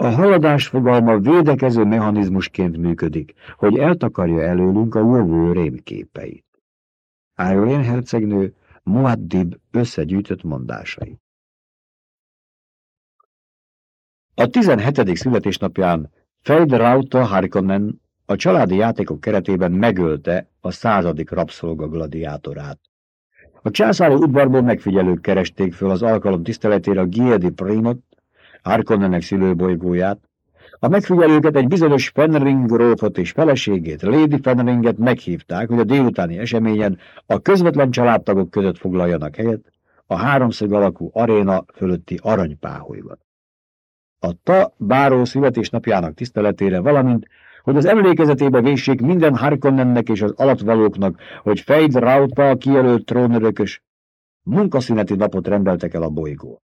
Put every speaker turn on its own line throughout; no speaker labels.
A haladás fogalma védekező mechanizmusként működik, hogy eltakarja előlünk a jövő rémképeit. Ájolén hercegnő Muaddib összegyűjtött mondásai. A 17. születésnapján Feld Rauta Harkonnen a családi játékok keretében megölte a századik rabszolga gladiátorát. A császári udvarból megfigyelők keresték föl az alkalom tiszteletére a Giedi Primot, Harkonnennek szülőbolygóját. A megfigyelőket egy bizonyos Fenring grófot és feleségét, Lady Fenringet meghívták, hogy a délutáni eseményen a közvetlen családtagok között foglaljanak helyet a háromszög alakú aréna fölötti aranypáholyban. A Ta báró születésnapjának tiszteletére, valamint hogy az emlékezetébe véssék minden Harkonnennek és az alatvalóknak, hogy Feyd Rauta kijelölt trónörökös munkaszüneti napot rendeltek el a bolygó.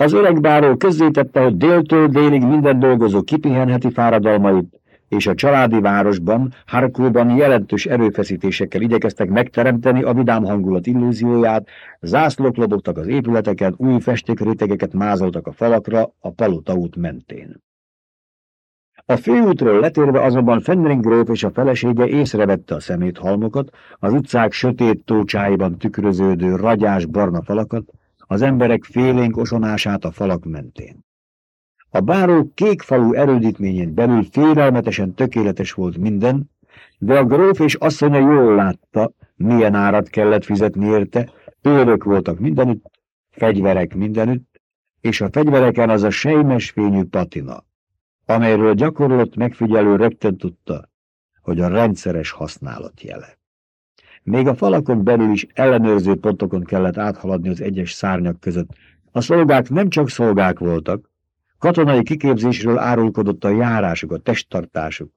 Az öreg báró közzétette, hogy déltől délig minden dolgozó kipihenheti fáradalmait, és a családi városban, Harkóban jelentős erőfeszítésekkel igyekeztek megteremteni a vidám hangulat illúzióját, zászlók lobogtak az épületeken, új festékrétegeket mázoltak a falakra a palota út mentén. A főútról letérve azonban Fenring gróf és a felesége észrevette a szeméthalmokat, az utcák sötét tócsáiban tükröződő ragyás barna falakat, az emberek félénk osonását a falak mentén. A báró kék falu erődítményén belül félelmetesen tökéletes volt minden, de a gróf és asszonya jól látta, milyen árat kellett fizetni érte, őrök voltak mindenütt, fegyverek mindenütt, és a fegyvereken az a sejmes fényű patina, amelyről gyakorlott megfigyelő rögtön tudta, hogy a rendszeres használat jele. Még a falakon belül is ellenőrző pontokon kellett áthaladni az egyes szárnyak között. A szolgák nem csak szolgák voltak, katonai kiképzésről árulkodott a járásuk, a testtartásuk.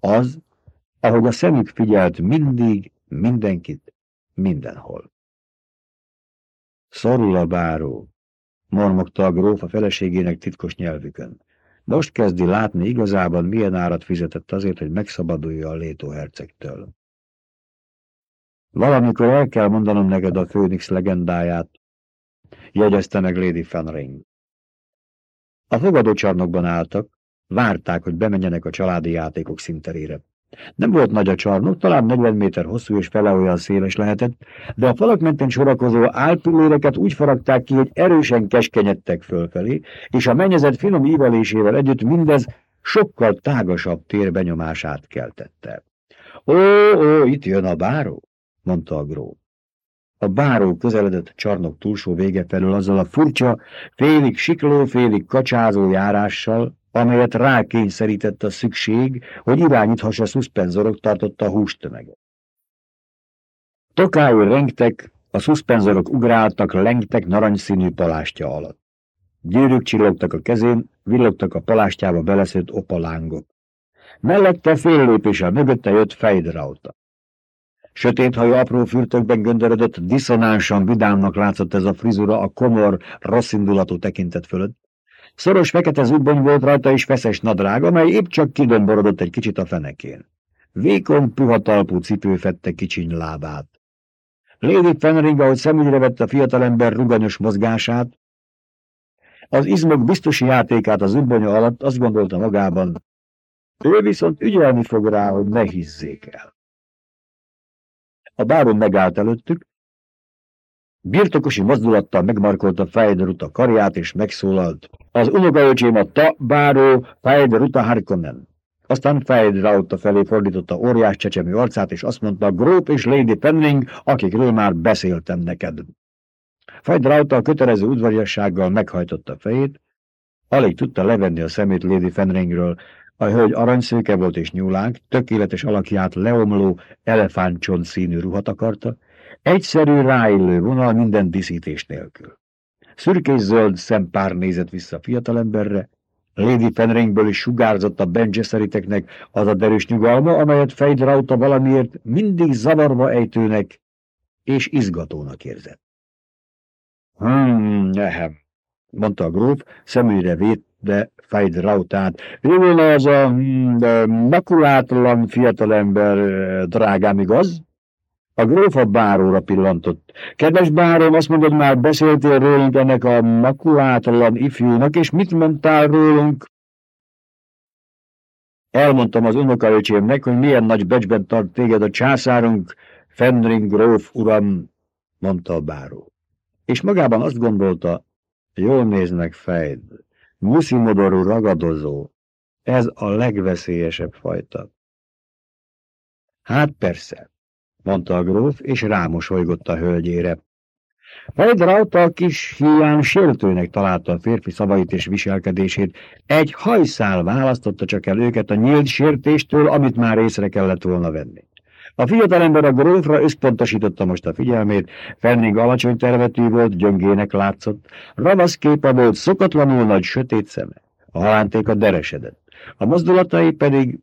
Az, ahogy a szemük figyelt mindig, mindenkit, mindenhol. Szorul a báró, mormogta a gróf a feleségének titkos nyelvükön. Most kezdi látni igazában, milyen árat fizetett azért, hogy megszabadulja a Létó hercegtől. Valamikor el kell mondanom neked a Főnix legendáját, jegyezte meg Lady Fenring. A fogadócsarnokban álltak, várták, hogy bemenjenek a családi játékok szinterére. Nem volt nagy a csarnok, talán 40 méter hosszú és fele olyan széles lehetett, de a falak mentén sorakozó álpilléreket úgy faragták ki, hogy erősen keskenyedtek fölfelé, és a mennyezet finom ívelésével együtt mindez sokkal tágasabb térbenyomását keltette. Ó, ó, itt jön a báró, mondta a gró. A báró közeledett a csarnok túlsó vége felől azzal a furcsa, félig sikló, félig kacsázó járással, amelyet rákényszerített a szükség, hogy irányíthassa szuszpenzorok tartotta a hústömeget. Tokául rengtek, a szuszpenzorok ugráltak, lengtek narancsszínű palástja alatt. Gyűrűk csillogtak a kezén, villogtak a palástjába beleszőtt opalángok. Mellette fél lépéssel mögötte jött Fejdrauta. Sötéthajú apró fürtökben göndörödött, diszonánsan vidámnak látszott ez a frizura a komor, rosszindulatú tekintet fölött. Szoros fekete zubbony volt rajta és feszes nadrág, amely épp csak kidomborodott egy kicsit a fenekén. Vékony, puha talpú cipő fette kicsiny lábát. Lady Fenring, ahogy szemügyre vette a fiatalember ruganyos mozgását, az izmok biztosi játékát az zubbonya alatt azt gondolta magában, ő viszont ügyelni fog rá, hogy ne hizzék el. A báron megállt előttük, birtokosi mozdulattal megmarkolta Fejderuta karját, és megszólalt. Az unokaöcsém a ta báró Fejderuta Harkonnen. Aztán Fejderauta felé fordította óriás csecsemő arcát, és azt mondta, Gróp és Lady Penning, akikről már beszéltem neked. Fejderauta a kötelező udvariassággal meghajtotta fejét, alig tudta levenni a szemét Lady Fenringről, a hölgy aranyszőke volt és nyúlánk, tökéletes alakját leomló, elefántcsont színű ruhat akarta, egyszerű, ráillő vonal minden diszítés nélkül. Szürkés-zöld szempár nézett vissza a fiatalemberre, Lady Fenringből is sugárzott a Benjeszeriteknek az a derűs nyugalma, amelyet Fejdrauta valamiért mindig zavarva ejtőnek és izgatónak érzett. Hmm, nehem, mondta a gróf, szemügyre vét de Fejd Rautát. Ő volna az a hmm, makulátlan fiatalember, drágám, igaz? A gróf a báróra pillantott. Kedves bárom, azt mondod már, beszéltél rólunk ennek a makulátlan ifjúnak, és mit mondtál rólunk? Elmondtam az unokaöcsémnek, hogy milyen nagy becsben tart téged a császárunk, Fenring gróf uram, mondta a báró. És magában azt gondolta, jól néznek fejd, muszimodorú ragadozó, ez a legveszélyesebb fajta. Hát persze, mondta a gróf, és rámosolygott a hölgyére. Fejdrauta a kis hián sértőnek találta a férfi szavait és viselkedését. Egy hajszál választotta csak el őket a nyílt sértéstől, amit már észre kellett volna venni. A fiatalember a grófra összpontosította most a figyelmét, Fenning alacsony tervetű volt, gyöngének látszott, ravasz képe volt, szokatlanul nagy sötét szeme. A halántéka deresedett. A mozdulatai pedig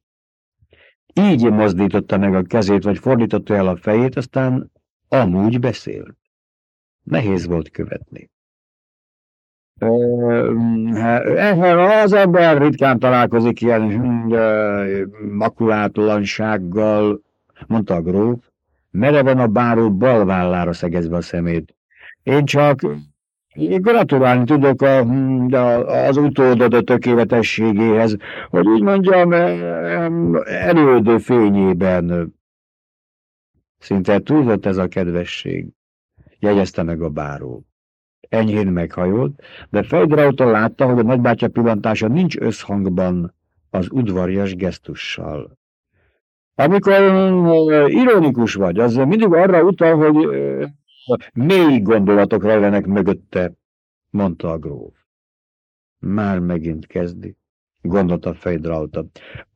így mozdította meg a kezét, vagy fordította el a fejét, aztán amúgy beszélt. Nehéz volt követni. Az ember ritkán találkozik ilyen makulátlansággal, mondta a gróf, mereven a báró bal vállára szegezve a szemét. Én csak gratulálni tudok a, a, az utódod tökéletességéhez, hogy úgy mondjam, elődő fényében. Szinte túlzott ez a kedvesség, jegyezte meg a báró. Enyhén meghajolt, de Fejdrauta látta, hogy a nagybátyja pillantása nincs összhangban az udvarjas gesztussal. Amikor ironikus vagy, az mindig arra utal, hogy mély gondolatok rejlenek mögötte, mondta a gróf. Már megint kezdi, gondolta Fejdrauta.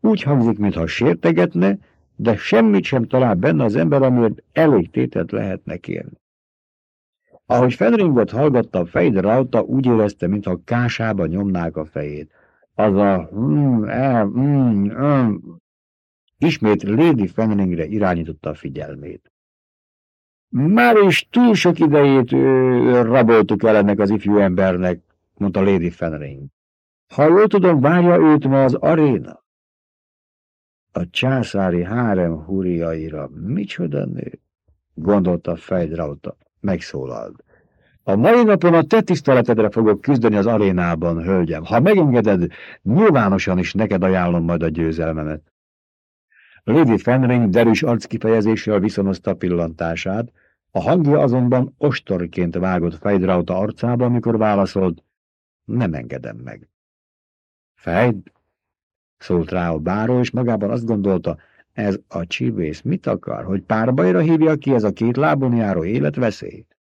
Úgy hangzik, mintha sértegetne, de semmit sem talál benne az ember, amiért elég tétet lehetne kérni. Ahogy Fenringot hallgatta, Fejdrauta úgy érezte, mintha kásába nyomnák a fejét. Az a... Mm, eh, mm, mm, ismét Lady Fenringre irányította a figyelmét. Már is túl sok idejét ö, raboltuk el ennek az ifjú embernek, mondta Lady Fenring. Ha jól tudom, várja őt ma az aréna. A császári hárem húriaira micsoda nő, gondolta Fejdrauta, megszólalt. A mai napon a te tiszteletedre fogok küzdeni az arénában, hölgyem. Ha megengeded, nyilvánosan is neked ajánlom majd a győzelmemet. Lady Fenring derűs arckifejezéssel viszonozta pillantását, a hangja azonban ostorként vágott Fejdrauta arcába, amikor válaszolt, nem engedem meg. Fejd, szólt rá a báró, és magában azt gondolta, ez a csibész mit akar, hogy párbajra hívja ki ez a két lábon járó életveszélyt?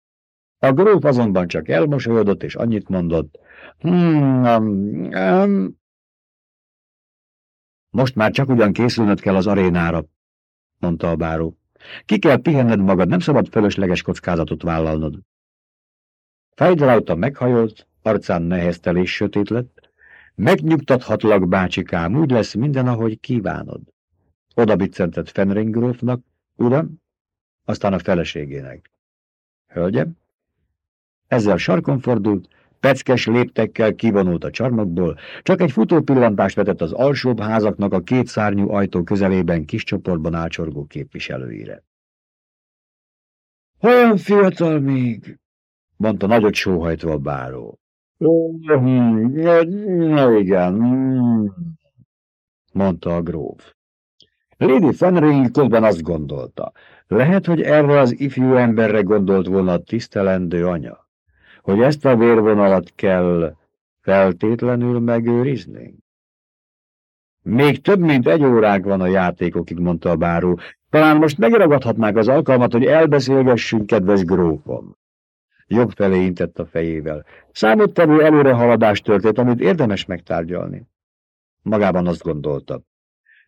A gróf azonban csak elmosolyodott, és annyit mondott, hmm, um, um, most már csak ugyan készülnöd kell az arénára, mondta a báró. Ki kell pihenned magad, nem szabad fölösleges kockázatot vállalnod. Fejdrauta meghajolt, arcán neheztelés sötét lett. Megnyugtathatlak, bácsikám, úgy lesz minden, ahogy kívánod. Oda biccentett Fenringgrófnak, uram, aztán a feleségének. Hölgyem? Ezzel sarkon fordult, Peckes léptekkel kivonult a csarnokból, csak egy futó pillantást vetett az alsóbb házaknak a két szárnyú ajtó közelében kis csoportban ácsorgó képviselőire. Olyan fiatal még, mondta nagyot sóhajtva a báró. Na igen, mondta a gróf. Lady Fenring közben azt gondolta, lehet, hogy erre az ifjú emberre gondolt volna a tisztelendő anya hogy ezt a vérvonalat kell feltétlenül megőrizni? Még több mint egy óránk van a játékokig, mondta a báró. Talán most megragadhatnák az alkalmat, hogy elbeszélgessünk, kedves grófom. Jobb felé intett a fejével. Számottevő előrehaladás történt, amit érdemes megtárgyalni. Magában azt gondolta.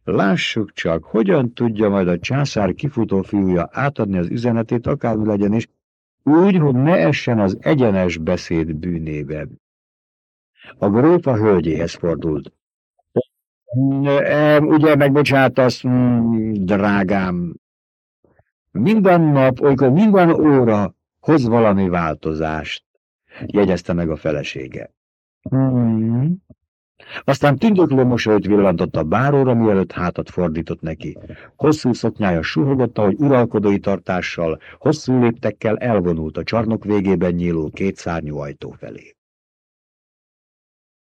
Lássuk csak, hogyan tudja majd a császár kifutó fiúja átadni az üzenetét, akármi legyen is, úgy, hogy ne essen az egyenes beszéd bűnébe. A gróf a hölgyéhez fordult. Ugye megbocsátasz, mm, drágám, minden nap, olykor minden óra hoz valami változást, jegyezte meg a felesége. Hmm. Aztán tündöklő mosolyt villantott a báróra, mielőtt hátat fordított neki. Hosszú szoknyája suhogott, ahogy uralkodói tartással, hosszú léptekkel elvonult a csarnok végében nyíló kétszárnyú ajtó felé.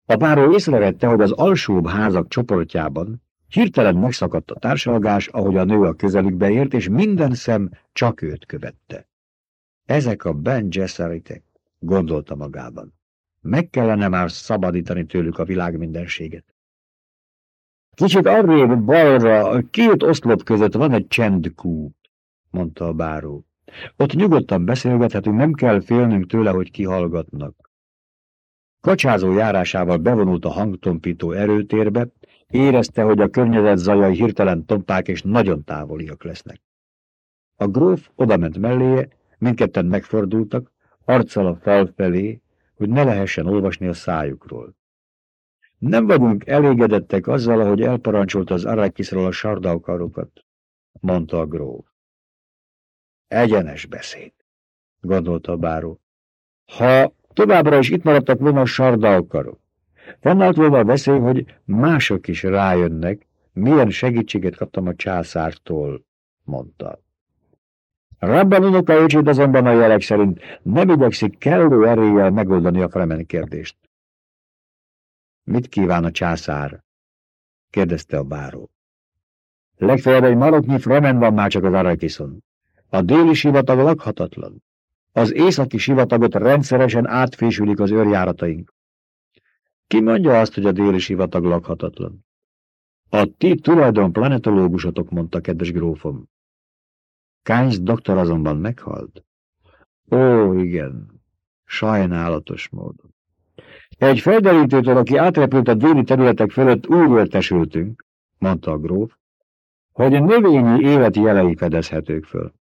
A báró észrevette, hogy az alsóbb házak csoportjában hirtelen megszakadt a társalgás, ahogy a nő a közelükbe ért, és minden szem csak őt követte. Ezek a Ben Jesseritek, gondolta magában. Meg kellene már szabadítani tőlük a világ mindenséget. Kicsit arrébb balra, két oszlop között van egy csendkúp, mondta a báró. Ott nyugodtan beszélgethetünk, nem kell félnünk tőle, hogy kihallgatnak. Kacsázó járásával bevonult a hangtompító erőtérbe, érezte, hogy a környezet zajai hirtelen tompák és nagyon távoliak lesznek. A gróf odament melléje, mindketten megfordultak, arccal a fal felé, hogy ne lehessen olvasni a szájukról. Nem vagyunk elégedettek azzal, ahogy elparancsolta az Arrakisról a sardaukarokat, mondta a gróf. Egyenes beszéd, gondolta a báró. Ha továbbra is itt maradtak volna a sardaukarok, fennállt volna a veszély, hogy mások is rájönnek, milyen segítséget kaptam a császártól, mondta. Rabban unokaöcsét azonban a jelek szerint nem igyekszik kellő eréllyel megoldani a Fremen kérdést. Mit kíván a császár? kérdezte a báró. Legfeljebb egy maroknyi Fremen van már csak az Arakiszon. A déli sivatag lakhatatlan. Az északi sivatagot rendszeresen átfésülik az őrjárataink. Ki mondja azt, hogy a déli sivatag lakhatatlan? A ti tulajdon planetológusotok, mondta kedves grófom. Kánysz doktor azonban meghalt. Ó, igen, sajnálatos módon. Egy felderítőtől, aki átrepült a déli területek fölött, úgy öltesültünk, mondta a gróf, hogy a növényi élet jelei fedezhetők föl.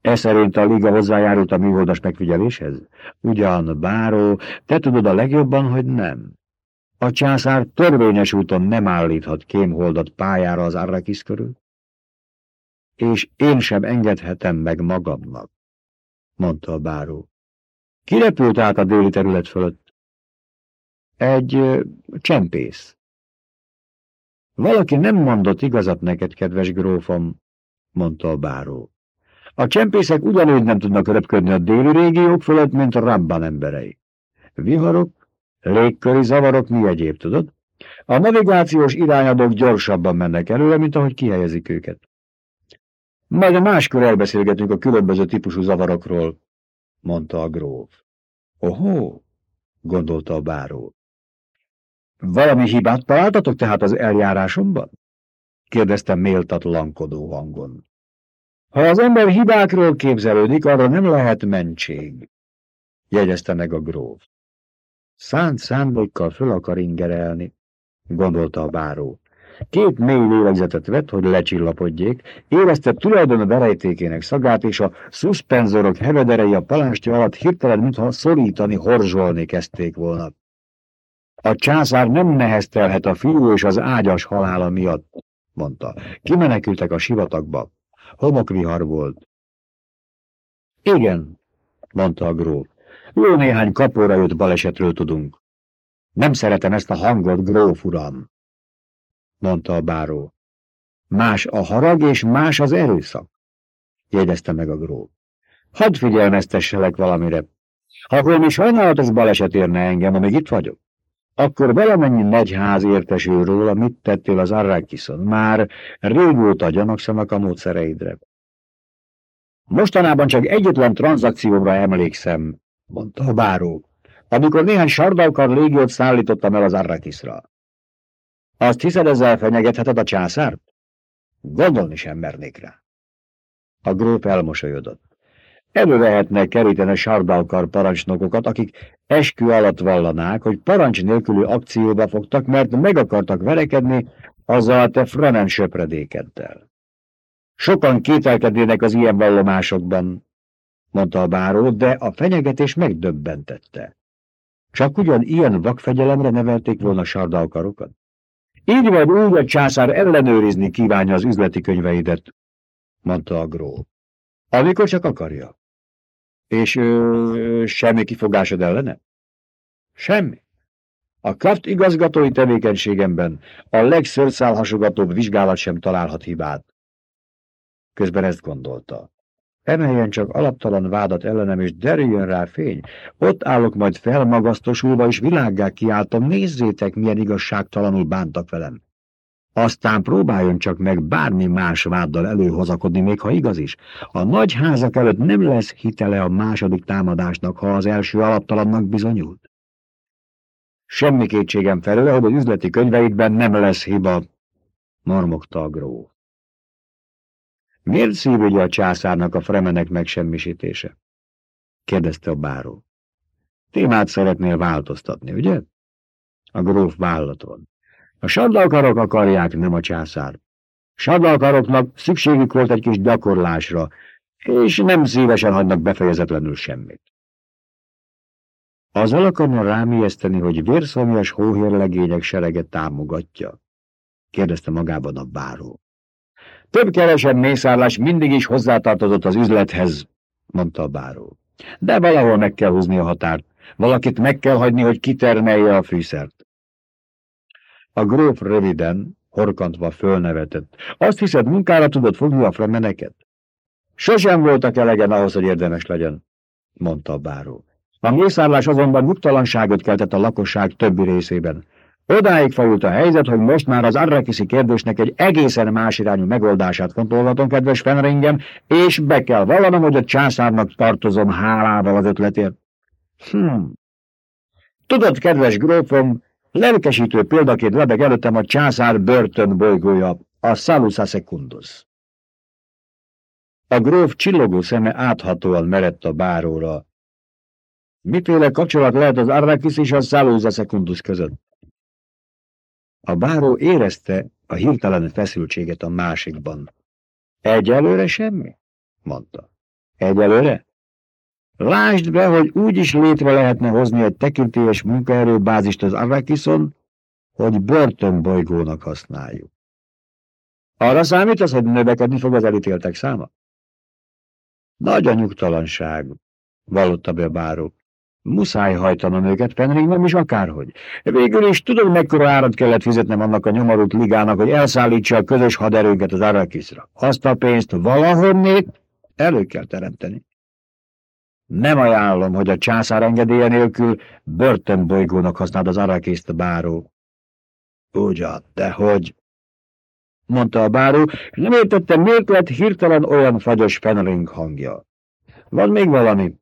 E szerint a liga hozzájárult a műholdas megfigyeléshez? Ugyan, báró, te tudod a legjobban, hogy nem. A császár törvényes úton nem állíthat kémholdat pályára az Arrakis körül és én sem engedhetem meg magamnak, mondta a báró. Ki repült át a déli terület fölött? Egy ö, csempész. Valaki nem mondott igazat neked, kedves grófom, mondta a báró. A csempészek ugyanúgy nem tudnak röpködni a déli régiók fölött, mint a Rabban emberei. Viharok, légköri zavarok, mi egyéb, tudod? A navigációs irányadók gyorsabban mennek előre, mint ahogy kihelyezik őket. Majd a máskor elbeszélgetünk a különböző típusú zavarokról, mondta a gróf. Ohó, gondolta a báró. Valami hibát találtatok tehát az eljárásomban? kérdezte méltatlankodó hangon. Ha az ember hibákról képzelődik, arra nem lehet mentség, jegyezte meg a gróf. Szánt szándékkal föl akar ingerelni, gondolta a báró. Két mély lélegzetet vett, hogy lecsillapodjék, érezte tulajdon a verejtékének szagát, és a szuszpenzorok hevederei a palástja alatt hirtelen, mintha szorítani, horzsolni kezdték volna. A császár nem neheztelhet a fiú és az ágyas halála miatt, mondta. Kimenekültek a sivatagba. Homokvihar volt. Igen, mondta a gróf. Jó néhány kapóra jött balesetről tudunk. Nem szeretem ezt a hangot, gróf uram mondta a báró. Más a harag és más az erőszak, jegyezte meg a gróf. Hadd figyelmeztesselek valamire. Ha valami sajnálatos baleset érne engem, amíg itt vagyok, akkor valamennyi negyház értesül róla, mit tettél az Arrakison. Már régóta gyanakszanak a módszereidre. Mostanában csak egyetlen tranzakcióra emlékszem, mondta a báró, amikor néhány sardalkar légiót szállítottam el az Arrakisra. Azt hiszed, ezzel fenyegetheted a császárt? Gondolni sem mernék rá. A gróf elmosolyodott. Elővehetnek keríteni a sardalkar parancsnokokat, akik eskü alatt vallanák, hogy parancs nélküli akcióba fogtak, mert meg akartak verekedni azzal a te fremen söpredékeddel. Sokan kételkednének az ilyen vallomásokban, mondta a báró, de a fenyegetés megdöbbentette. Csak ugyan ilyen vakfegyelemre nevelték volna sardalkarokat? Így vagy úgy a császár ellenőrizni kívánja az üzleti könyveidet, mondta a gró. Amikor csak akarja. És ö, semmi kifogásod ellene? Semmi. A Kraft igazgatói tevékenységemben a legszörszálhasogatóbb vizsgálat sem találhat hibát. Közben ezt gondolta. Emeljen csak alaptalan vádat ellenem, és derüljön rá fény. Ott állok majd felmagasztosulva, és világgá kiáltom, nézzétek, milyen igazságtalanul bántak velem. Aztán próbáljon csak meg bármi más váddal előhozakodni, még ha igaz is. A nagy házak előtt nem lesz hitele a második támadásnak, ha az első alaptalannak bizonyult. Semmi kétségem felőle, hogy az üzleti könyveidben nem lesz hiba, mormogta a gróf. Miért szívügye a császárnak a fremenek megsemmisítése? kérdezte a báró. Témát szeretnél változtatni, ugye? A gróf vállat van. A sadlalkarok akarják, nem a császár. Sadlalkaroknak szükségük volt egy kis gyakorlásra, és nem szívesen hagynak befejezetlenül semmit. Azzal akarna rámieszteni, hogy vérszomjas hóhérlegények sereget támogatja? kérdezte magában a báró. Több-kevesebb mészárlás mindig is hozzátartozott az üzlethez, mondta a báró. De valahol meg kell húzni a határt. Valakit meg kell hagyni, hogy kitermelje a fűszert. A gróf röviden, horkantva fölnevetett. Azt hiszed, munkára tudod fogni a fremeneket? Sosem voltak elegen ahhoz, hogy érdemes legyen, mondta a báró. A mészárlás azonban nyugtalanságot keltett a lakosság többi részében. Odáig fajult a helyzet, hogy most már az arrakiszi kérdésnek egy egészen más irányú megoldását fontolgatom, kedves Fenringem, és be kell vallanom, hogy a császárnak tartozom hálával az ötletért. Hm. Tudod, kedves grófom, lelkesítő példaként lebeg előttem a császár börtönbolygója, a Salusa Secundus. A gróf csillogó szeme áthatóan merett a báróra. Miféle kapcsolat lehet az Arrakis és a Salusa Secundus között? A báró érezte a hirtelen feszültséget a másikban. Egyelőre semmi? mondta. Egyelőre? Lásd be, hogy úgy is létre lehetne hozni egy tekintélyes munkaerőbázist az Arrakison, hogy börtönbolygónak használjuk. Arra számítasz, hogy növekedni fog az elítéltek száma? Nagy a nyugtalanság, vallotta be a báró. Muszáj hajtanom őket, Penring, nem is akárhogy. Végül is tudod, mekkora árat kellett fizetnem annak a nyomorult ligának, hogy elszállítsa a közös haderőket az Arrakisra. Azt a pénzt valahonnét elő kell teremteni. Nem ajánlom, hogy a császár engedélye nélkül börtönbolygónak használd az Arrakiszt báró. Ugyan, de hogy? mondta a báró, nem értettem, miért lett hirtelen olyan fagyos Penring hangja. Van még valami?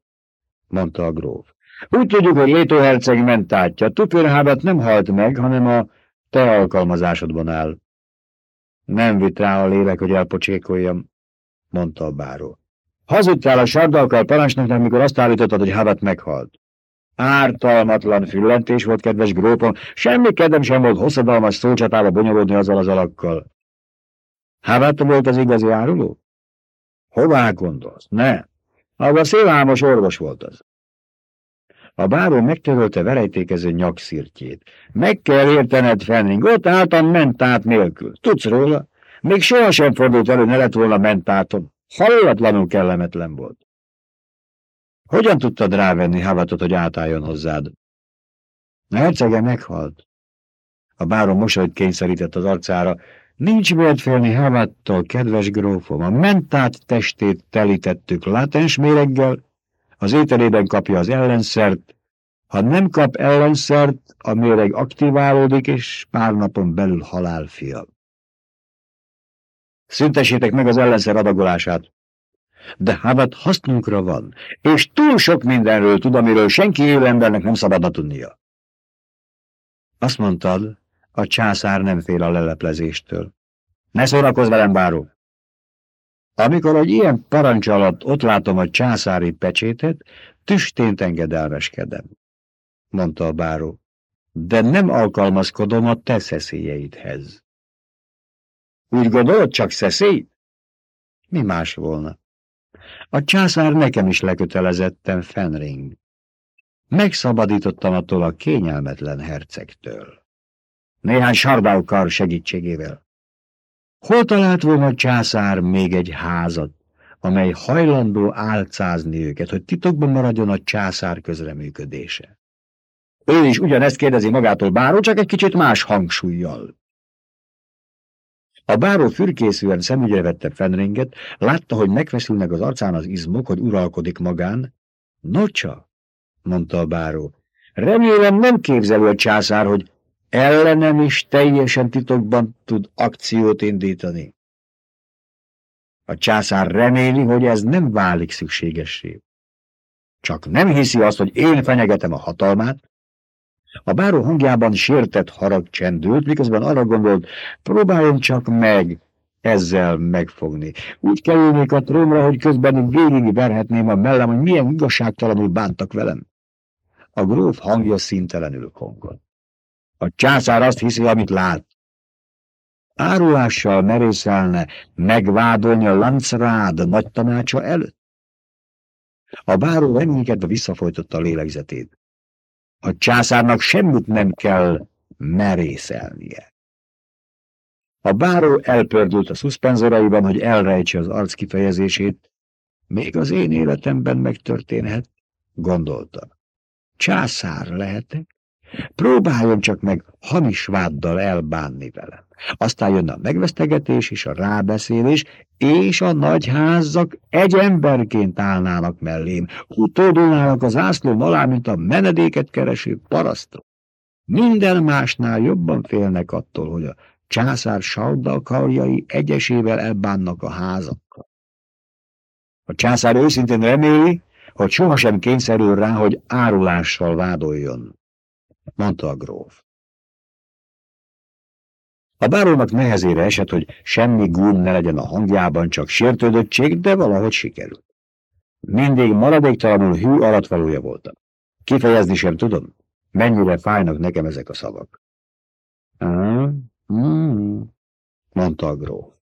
mondta a gróf. Úgy tudjuk, hogy Létó herceg mentátja. Tupörhábat nem halt meg, hanem a te alkalmazásodban áll. Nem vitt rá a lélek, hogy elpocsékoljam, mondta a báró. Hazudtál a sardalkal parancsnoknak, mikor azt állítottad, hogy Habat meghalt. Ártalmatlan füllentés volt, kedves grópom, semmi kedvem sem volt hosszadalmas szócsatába bonyolódni azzal az alakkal. Habat volt az igazi áruló? Hová gondolsz? Ne, az a szélálmos orvos volt az. A báró megtörölte verejtékező nyakszirtjét. Meg kell értened, Fenning, ott álltam mentát nélkül. Tudsz róla? Még sohasem fordult elő, ne lett volna mentátom. Hallatlanul kellemetlen volt. Hogyan tudtad rávenni Havatot, hogy átálljon hozzád? A hercege meghalt. A báró mosolyt kényszerített az arcára. Nincs miért félni Havattól, kedves grófom. A mentát testét telítettük látens méreggel, az ételében kapja az ellenszert, ha nem kap ellenszert, a méreg aktiválódik, és pár napon belül halálfia. Szüntessétek meg az ellenszer adagolását. De hát hasznunkra van, és túl sok mindenről tud, amiről senki élő embernek nem szabadna tudnia. Azt mondtad, a császár nem fél a leleplezéstől. Ne szórakozz velem, báró! Amikor egy ilyen parancs alatt ott látom a császári pecsétet, tüstént engedelmeskedem, mondta a báró, de nem alkalmazkodom a te szeszélyeidhez. Úgy gondolod, csak szeszély? Mi más volna? A császár nekem is lekötelezettem Fenring. Megszabadítottam attól a kényelmetlen hercegtől. Néhány sardáukar segítségével. Hol talált volna a császár még egy házat, amely hajlandó álcázni őket, hogy titokban maradjon a császár közreműködése? Ő is ugyanezt kérdezi magától báró, csak egy kicsit más hangsúlyjal. A báró fürkészűen szemügyre vette Fenringet, látta, hogy megfeszülnek az arcán az izmok, hogy uralkodik magán. Nocsa, mondta a báró, remélem nem képzelő a császár, hogy ellenem is teljesen titokban tud akciót indítani. A császár reméli, hogy ez nem válik szükségessé. Csak nem hiszi azt, hogy én fenyegetem a hatalmát, a báró hangjában sértett harag csendült, miközben arra gondolt, próbáljon csak meg ezzel megfogni. Úgy kerülnék a trónra, hogy közben végig verhetném a mellem, hogy milyen igazságtalanul bántak velem. A gróf hangja szintelenül kongott. A császár azt hiszi, amit lát. Árulással merészelne megvádolni a Lancrád nagy tanácsa előtt? A báró reménykedve visszafolytotta a lélegzetét. A császárnak semmit nem kell merészelnie. A báró elpördült a szuszpenzoraiban, hogy elrejtse az arc kifejezését. Még az én életemben megtörténhet, gondolta. Császár lehetek? Próbáljon csak meg hamis váddal elbánni velem. Aztán jön a megvesztegetés és a rábeszélés, és a nagyházak egy emberként állnának mellém, utódulnának az ászlóm alá, mint a menedéket kereső parasztok. Minden másnál jobban félnek attól, hogy a császár karjai egyesével elbánnak a házakkal. A császár őszintén reméli, hogy sohasem kényszerül rá, hogy árulással vádoljon, mondta a gróf. A bárónak nehezére esett, hogy semmi gúm ne legyen a hangjában, csak sértődöttség, de valahogy sikerült. Mindig maradéktalanul hű alatvalója voltam. Kifejezni sem tudom, mennyire fájnak nekem ezek a szavak. Mm, mondta a gróf.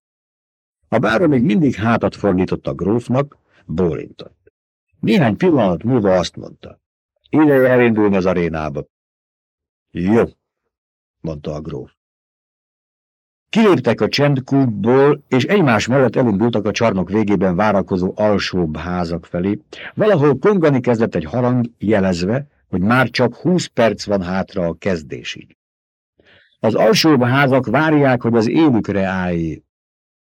A báró még mindig hátat fordított a grófnak, bólintott. Néhány pillanat múlva azt mondta. Ideje elindulni az arénába. Jó, mondta a gróf. Kiléptek a csendkútból, és egymás mellett elindultak a csarnok végében várakozó alsóbb házak felé. Valahol kongani kezdett egy harang jelezve, hogy már csak húsz perc van hátra a kezdésig. Az alsóbb házak várják, hogy az élükre állj,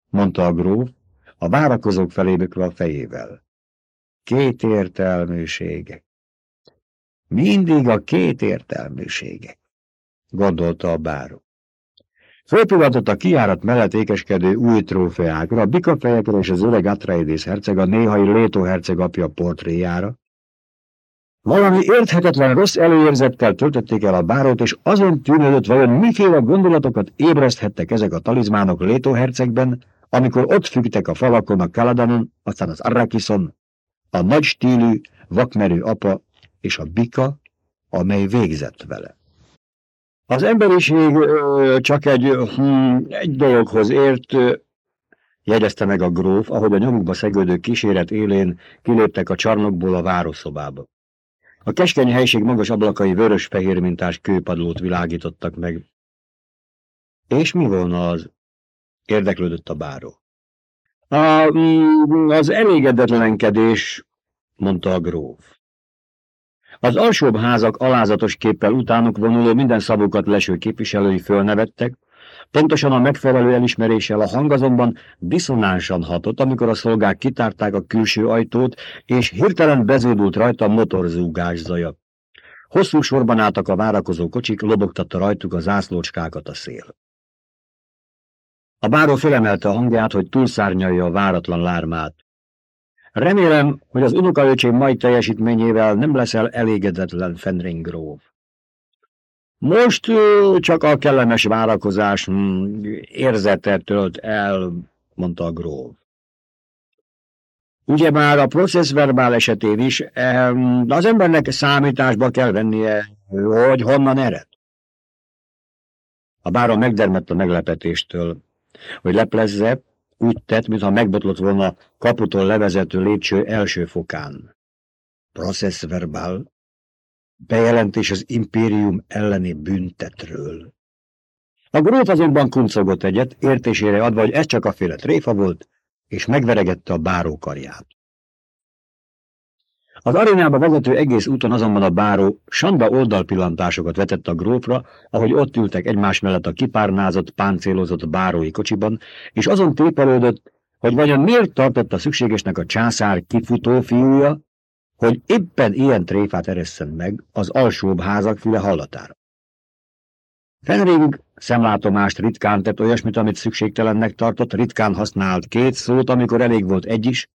mondta a gróf, a várakozók felé a fejével. Két értelműségek. Mindig a két értelműségek, gondolta a báró. Fölpillantott a kiárat mellett ékeskedő új trófeákra, a bikafejekre és az öreg Atreides herceg, a néhai Létó herceg apja portréjára. Valami érthetetlen rossz előérzettel töltötték el a bárót, és azon tűnődött vajon miféle gondolatokat ébreszthettek ezek a talizmánok Létó hercegben, amikor ott fügtek a falakon a Kaladanon, aztán az Arrakison, a nagy stílű, vakmerő apa és a bika, amely végzett vele. Az emberiség csak egy, hm, egy dologhoz ért, jegyezte meg a gróf, ahogy a nyomukba szegődő kíséret élén kiléptek a csarnokból a városzobába. A keskeny helység magas ablakai vörös-fehér mintás kőpadlót világítottak meg. És mi volna az? Érdeklődött a báró. A, hm, az elégedetlenkedés, mondta a gróf. Az alsóbb házak alázatos képpel utánuk vonuló minden szavukat leső képviselői fölnevettek, pontosan a megfelelő elismeréssel a hang azonban diszonánsan hatott, amikor a szolgák kitárták a külső ajtót, és hirtelen beződült rajta a motorzúgás zaja. Hosszú sorban álltak a várakozó kocsik, lobogtatta rajtuk a zászlócskákat a szél. A báró fölemelte a hangját, hogy túlszárnyalja a váratlan lármát. Remélem, hogy az unokaöcsém mai teljesítményével nem leszel elégedetlen, Fenring gróf. Most csak a kellemes várakozás hm, érzete tölt el, mondta a gróf. Ugye már a processzverbál esetén is az embernek számításba kell vennie, hogy honnan ered. A báron megdermett a meglepetéstől, hogy leplezze, úgy tett, mintha megbotlott volna kaputól levezető lépcső első fokán. Process verbal. Bejelentés az impérium elleni büntetről. A gróf azonban kuncogott egyet, értésére adva, hogy ez csak a féle tréfa volt, és megveregette a báró karját. Az arénába vezető egész úton azonban a báró sanda oldalpillantásokat vetett a grófra, ahogy ott ültek egymás mellett a kipárnázott, páncélozott bárói kocsiban, és azon tépelődött, hogy vajon miért tartotta szükségesnek a császár kifutó fiúja, hogy éppen ilyen tréfát eresszen meg az alsóbb házak füle hallatára. Fenring szemlátomást ritkán tett olyasmit, amit szükségtelennek tartott, ritkán használt két szót, amikor elég volt egy is,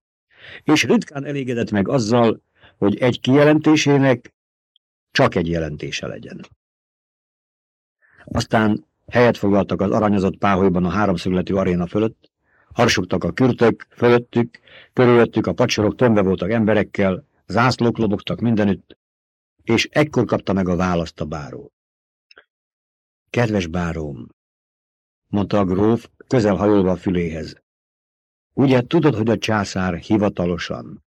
és ritkán elégedett meg azzal, hogy egy kijelentésének csak egy jelentése legyen. Aztán helyet foglaltak az aranyozott páholyban a háromszögletű aréna fölött, harsogtak a kürtök fölöttük, körülöttük a pacsorok tömve voltak emberekkel, zászlók lobogtak mindenütt, és ekkor kapta meg a választ a báró. Kedves báróm, mondta a gróf, közel hajolva a füléhez. Ugye tudod, hogy a császár hivatalosan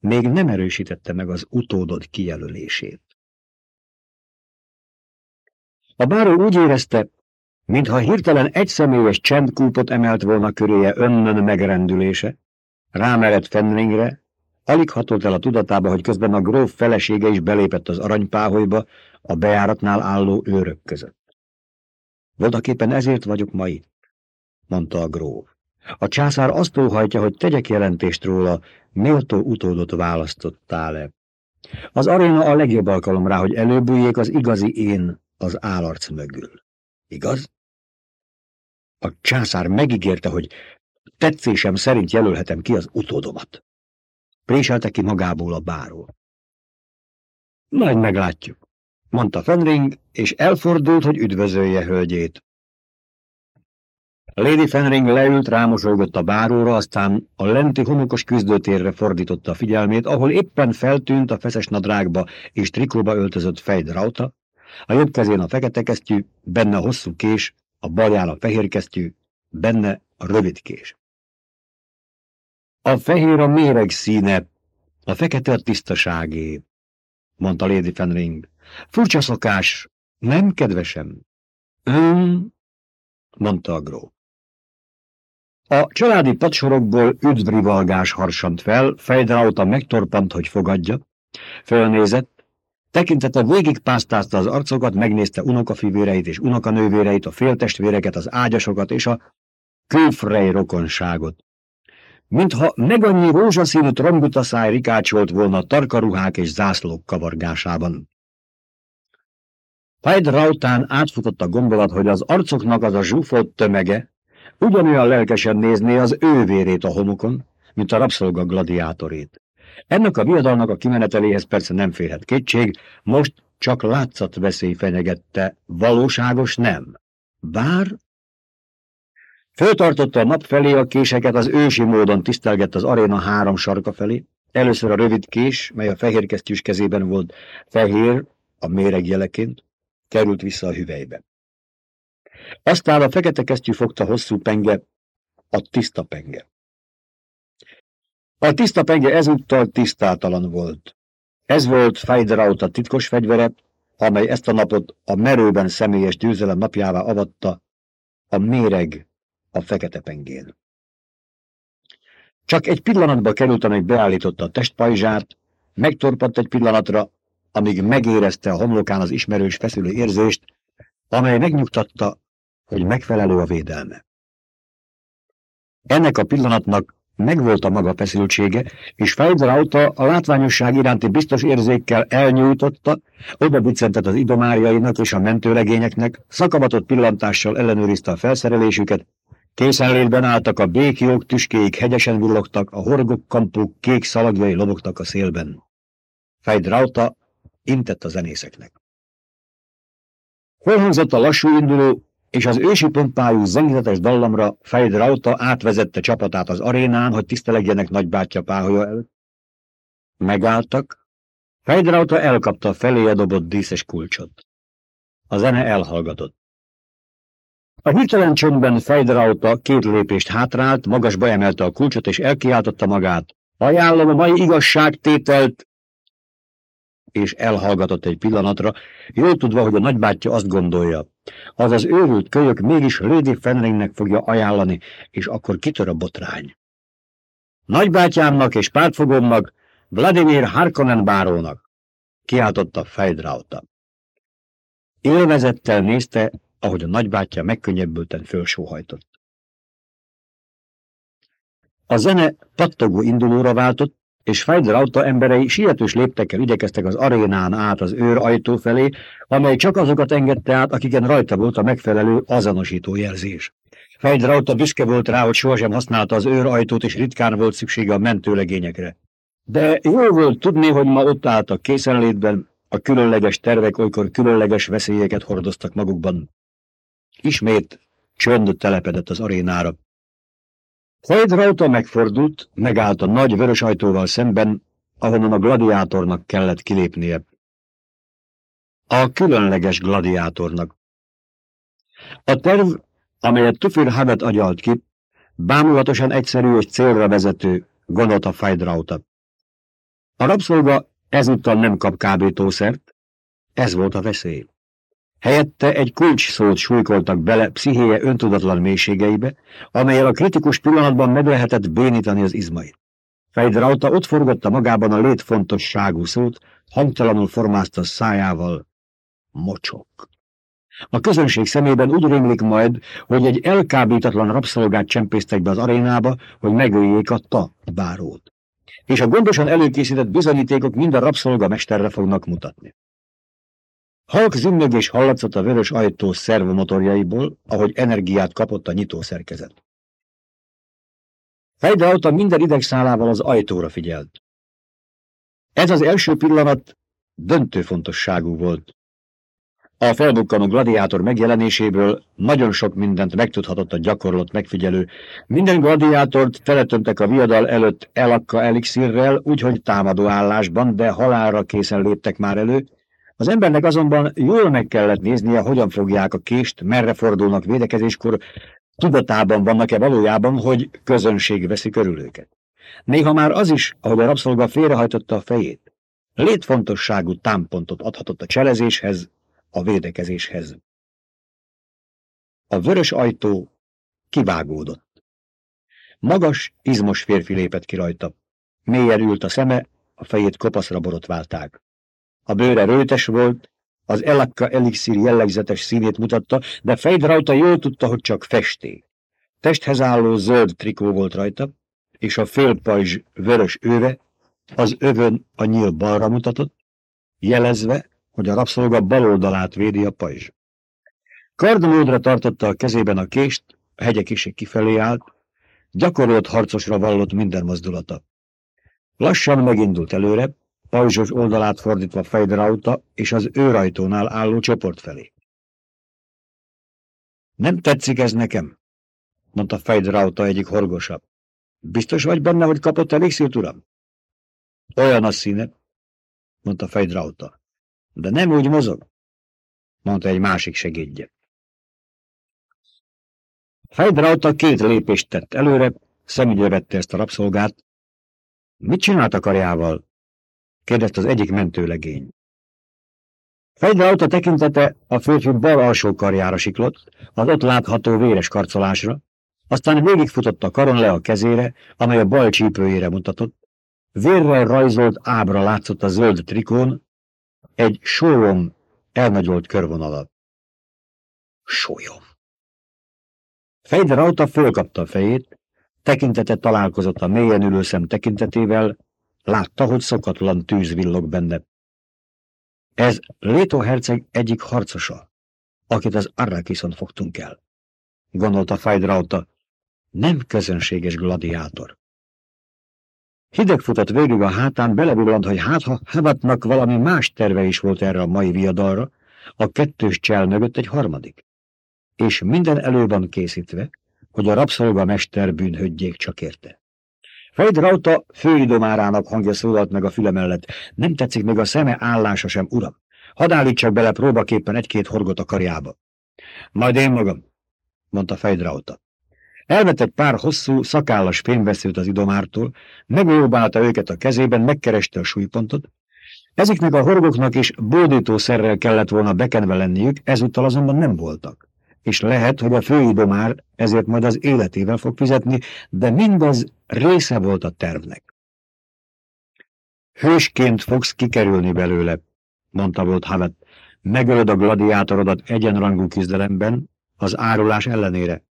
még nem erősítette meg az utódod kijelölését. A báró úgy érezte, mintha hirtelen egy személyes csendkúpot emelt volna köréje önnön megrendülése, rámerett Fenringre, alig hatolt el a tudatába, hogy közben a gróf felesége is belépett az aranypáholyba a bejáratnál álló őrök között. Voltaképpen ezért vagyok ma itt, mondta a gróf. A császár azt óhajtja, hogy tegyek jelentést róla, méltó utódot választottál-e. Az aréna a legjobb alkalom rá, hogy előbújjék az igazi én az állarc mögül. Igaz? A császár megígérte, hogy tetszésem szerint jelölhetem ki az utódomat. Préselte ki magából a báró. Majd meglátjuk, mondta Fenring, és elfordult, hogy üdvözölje hölgyét. Lady Fenring leült, rámosolygott a báróra, aztán a lenti homokos küzdőtérre fordította a figyelmét, ahol éppen feltűnt a feszes nadrágba és trikóba öltözött fejdrauta, a jobb kezén a fekete kesztyű, benne a hosszú kés, a balján a fehér kesztyű, benne a rövid kés. A fehér a méreg színe, a fekete a tisztaságé, mondta Lady Fenring. Furcsa szokás, nem, kedvesem? Ön, mondta a gró. A családi padsorokból üdvrivalgás harsant fel, Fejdrauta megtorpant, hogy fogadja. Fölnézett, tekintete végigpásztázta az arcokat, megnézte unokafivéreit és unokanővéreit, a féltestvéreket, az ágyasokat és a külfrej rokonságot. Mintha meg annyi rózsaszínű trombutaszáj rikácsolt volna tarkaruhák és zászlók kavargásában. Fejdraután átfutott a gondolat, hogy az arcoknak az a zsúfolt tömege, Ugyanolyan lelkesen nézné az ő vérét a homokon, mint a rabszolga gladiátorét. Ennek a viadalnak a kimeneteléhez persze nem férhet kétség, most csak látszat veszély fenyegette, valóságos nem. Bár... Föltartotta a nap felé a késeket, az ősi módon tisztelgett az aréna három sarka felé. Először a rövid kés, mely a fehér kesztyűs kezében volt fehér, a méreg jeleként, került vissza a hüvelybe. Aztán a fekete kesztyű fogta hosszú penge, a tiszta penge. A tiszta penge ezúttal tisztátalan volt. Ez volt Feiderauta titkos fegyvere, amely ezt a napot a merőben személyes győzelem napjává avatta, a méreg a fekete pengén. Csak egy pillanatba került, amíg beállította a testpajzsát, megtorpadt egy pillanatra, amíg megérezte a homlokán az ismerős feszülő érzést, amely megnyugtatta, hogy megfelelő a védelme. Ennek a pillanatnak megvolt a maga feszültsége, és Feldrauta a látványosság iránti biztos érzékkel elnyújtotta, oda az idomáriainak és a mentőlegényeknek, szakavatott pillantással ellenőrizte a felszerelésüket, készenlétben álltak a békjók, tüskéik hegyesen villogtak, a horgok kampuk kék szalagjai lobogtak a szélben. Fejdrauta intett a zenészeknek. Felhangzott a lassú induló, és az ősi pompájú zengzetes dallamra Fejdrauta átvezette csapatát az arénán, hogy tisztelegjenek nagybátyja páholya előtt. Megálltak, Fejdrauta elkapta a feléje dobott díszes kulcsot. A zene elhallgatott. A hirtelen csöndben Fejdrauta két lépést hátrált, magasba emelte a kulcsot és elkiáltotta magát. Ajánlom a mai igazságtételt, és elhallgatott egy pillanatra, jól tudva, hogy a nagybátyja azt gondolja. Az az őrült kölyök mégis Lady Fenringnek fogja ajánlani, és akkor kitör a botrány. Nagybátyámnak és pártfogomnak Vladimir Harkonnen bárónak, kiáltotta Fejdrauta. Élvezettel nézte, ahogy a nagybátyja megkönnyebbülten fölsóhajtott. A zene pattogó indulóra váltott, és Fejdrauta emberei sietős léptekkel igyekeztek az arénán át az őr ajtó felé, amely csak azokat engedte át, akiken rajta volt a megfelelő azonosító jelzés. Fejdrauta büszke volt rá, hogy sohasem használta az őr ajtót, és ritkán volt szüksége a mentőlegényekre. De jó volt tudni, hogy ma ott állt a készenlétben, a különleges tervek olykor különleges veszélyeket hordoztak magukban. Ismét csönd telepedett az arénára. Fejdrauta megfordult, megállt a nagy vörös ajtóval szemben, ahonnan a gladiátornak kellett kilépnie. A különleges gladiátornak. A terv, amelyet Tufir Habet agyalt ki, bámulatosan egyszerű és célra vezető, gondolta Fejdrauta. A rabszolga ezúttal nem kap kábítószert, ez volt a veszély. Helyette egy kulcs szót súlykoltak bele pszichéje öntudatlan mélységeibe, amelyel a kritikus pillanatban meg lehetett bénítani az izmait. Fejdrauta ott forgatta magában a létfontosságú szót, hangtalanul formázta szájával. Mocsok. A közönség szemében úgy rémlik majd, hogy egy elkábítatlan rabszolgát csempésztek be az arénába, hogy megöljék a ta bárót. És a gondosan előkészített bizonyítékok mind a rabszolgamesterre fognak mutatni. Halk zümmögés hallatszott a vörös ajtó szervomotorjaiból, ahogy energiát kapott a nyitószerkezet. Fejdrauta minden idegszálával az ajtóra figyelt. Ez az első pillanat döntő fontosságú volt. A felbukkanó gladiátor megjelenéséből nagyon sok mindent megtudhatott a gyakorlott megfigyelő. Minden gladiátort teletömtek a viadal előtt elakka elixírrel, úgyhogy támadó állásban, de halálra készen léptek már elő, az embernek azonban jól meg kellett néznie, hogyan fogják a kést, merre fordulnak védekezéskor, tudatában vannak-e valójában, hogy közönség veszi körül őket. Néha már az is, ahogy a rabszolga félrehajtotta a fejét. Létfontosságú támpontot adhatott a cselezéshez, a védekezéshez. A vörös ajtó kivágódott. Magas, izmos férfi lépett ki rajta. Mélyen ült a szeme, a fejét kopaszra borotválták. A bőre rőtes volt, az elakka elixír jellegzetes színét mutatta, de Fejdrauta jól tudta, hogy csak festék. Testhez álló zöld trikó volt rajta, és a fölpajzs vörös őre az övön a nyíl balra mutatott, jelezve, hogy a rabszolga bal oldalát védi a pajzs. Kardamódra tartotta a kezében a kést, a hegyek is kifelé állt, gyakorolt harcosra vallott minden mozdulata. Lassan megindult előre, pajzsos oldalát fordítva Fejdrauta és az őrajtónál álló csoport felé. Nem tetszik ez nekem, mondta Fejdrauta egyik horgosabb. Biztos vagy benne, hogy kapott elixírt, uram? Olyan a színe, mondta Fejdrauta. De nem úgy mozog, mondta egy másik segédje. Fejdrauta két lépést tett előre, szemügyre vette ezt a rabszolgát. Mit csinált a karjával? Kérdezte az egyik mentőlegény. Fejdrauta tekintete a férfi bal alsó karjára siklott, az ott látható véres karcolásra, aztán végigfutott a karon le a kezére, amely a bal csípőjére mutatott. Vérrel rajzolt ábra látszott a zöld trikón, egy sólyom elnagyolt körvonalat. Sólyom. Fejdrauta fölkapta a fejét, tekintete találkozott a mélyen ülő szem tekintetével, Látta, hogy szokatlan tűz villog benne. Ez Léto herceg egyik harcosa, akit az Arrakison fogtunk el. Gondolta Fajdrauta, nem közönséges gladiátor. Hideg futott végig a hátán, belevillant, hogy hát ha Hebatnak valami más terve is volt erre a mai viadalra, a kettős csel mögött egy harmadik. És minden elő van készítve, hogy a rabszolgamester bűnhődjék csak érte. Fejdrauta főidomárának hangja szólalt meg a füle mellett. Nem tetszik még a szeme állása sem, uram. Hadd állítsak bele próbaképpen egy-két horgot a karjába. Majd én magam, mondta Fejdrauta. Elvett egy pár hosszú, szakállas fémveszőt az idomártól, megjóbálta őket a kezében, megkereste a súlypontot. Ezeknek a horgoknak is bódítószerrel kellett volna bekenve lenniük, ezúttal azonban nem voltak és lehet, hogy a főidomár ezért majd az életével fog fizetni, de mindez része volt a tervnek. Hősként fogsz kikerülni belőle, mondta volt Havet. Megölöd a gladiátorodat egyenrangú küzdelemben, az árulás ellenére.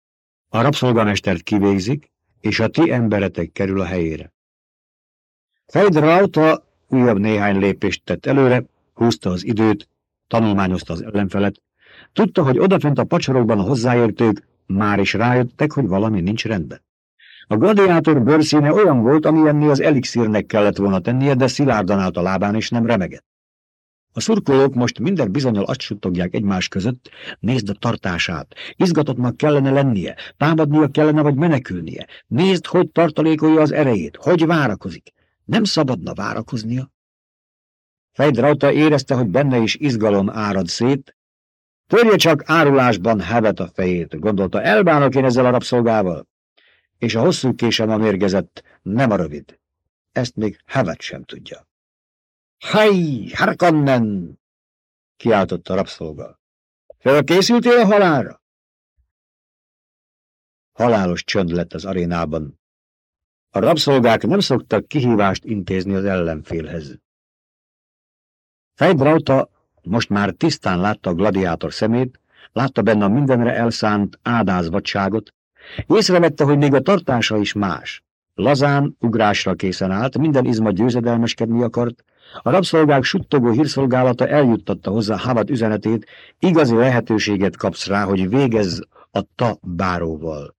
A rabszolgamestert kivégzik, és a ti emberetek kerül a helyére. Fejdrauta újabb néhány lépést tett előre, húzta az időt, tanulmányozta az ellenfelet. Tudta, hogy odafent a pacsorokban hozzáértők már is rájöttek, hogy valami nincs rendben. A gladiátor bőrszíne olyan volt, amilyenné az elixírnek kellett volna tennie, de szilárdan állt a lábán és nem remegett. A szurkolók most minden bizonyal azt suttogják egymás között, nézd a tartását, izgatottnak kellene lennie, támadnia kellene vagy menekülnie, nézd, hogy tartalékolja az erejét, hogy várakozik. Nem szabadna várakoznia. Fejdrauta érezte, hogy benne is izgalom árad szét. Törje csak árulásban hevet a fejét, gondolta, elbánok én ezzel a rabszolgával. És a hosszú késem a mérgezett, nem a rövid. Ezt még hevet sem tudja. Haj, Harkonnen! kiáltotta a rabszolga. Felkészültél a halálra? Halálos csönd lett az arénában. A rabszolgák nem szoktak kihívást intézni az ellenfélhez. Fejbrauta most már tisztán látta a gladiátor szemét, látta benne a mindenre elszánt ádázvadságot, észrevette, hogy még a tartása is más. Lazán, ugrásra készen állt, minden izma győzedelmeskedni akart, a rabszolgák suttogó hírszolgálata eljuttatta hozzá Havad üzenetét, igazi lehetőséget kapsz rá, hogy végezz a ta báróval.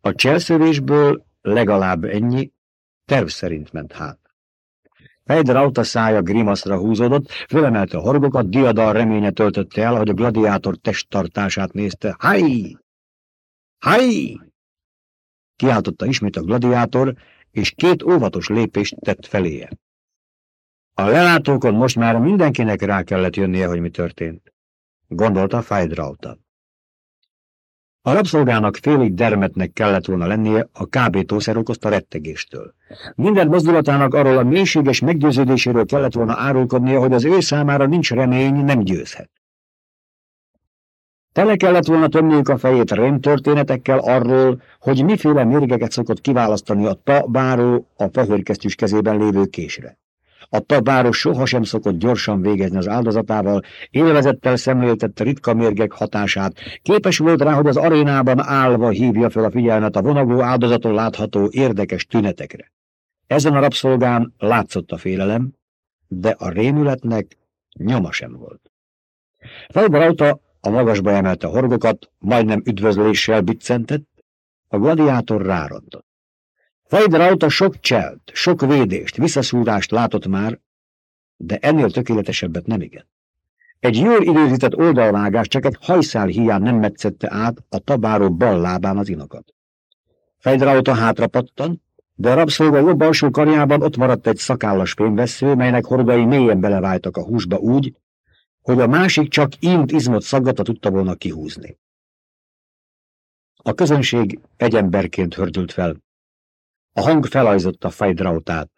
A cselszövésből legalább ennyi, terv szerint ment hát. Fejder szája grimaszra húzódott, fölemelte a horgokat, diadal reménye töltötte el, hogy a gladiátor testtartását nézte. Haj! Haj! Kiáltotta ismét a gladiátor, és két óvatos lépést tett feléje. A lelátókon most már mindenkinek rá kellett jönnie, hogy mi történt. Gondolta Fajdrauta. A rabszolgának félig dermetnek kellett volna lennie a kábítószer okozta rettegéstől. Minden mozdulatának arról a mélységes meggyőződéséről kellett volna árulkodnia, hogy az ő számára nincs remény, nem győzhet. Tele kellett volna tömniük a fejét rémtörténetekkel arról, hogy miféle mérgeket szokott kiválasztani a ta báró a fehérkesztyűs kezében lévő késre. A tabáros sohasem szokott gyorsan végezni az áldozatával, élvezettel szemléltette ritka mérgek hatását, képes volt rá, hogy az arénában állva hívja fel a figyelmet a vonagó áldozaton látható érdekes tünetekre. Ezen a rabszolgán látszott a félelem, de a rémületnek nyoma sem volt. Felbarauta a magasba emelte horgokat, majdnem üdvözléssel biccentett, a gladiátor rárontott. Fejderauta sok cselt, sok védést, visszaszúrást látott már, de ennél tökéletesebbet nem igen. Egy jól időzített oldalvágás csak egy hajszál hiány nem metszette át a tabáró bal lábán az inakat. Fejderauta hátra pattan, de a rabszolga jobb alsó karjában ott maradt egy szakállas pénvesző, melynek hordai mélyen beleváltak a húsba úgy, hogy a másik csak int izmot szaggatva tudta volna kihúzni. A közönség egy emberként hördült fel. A hang felajzotta Fejdrautát.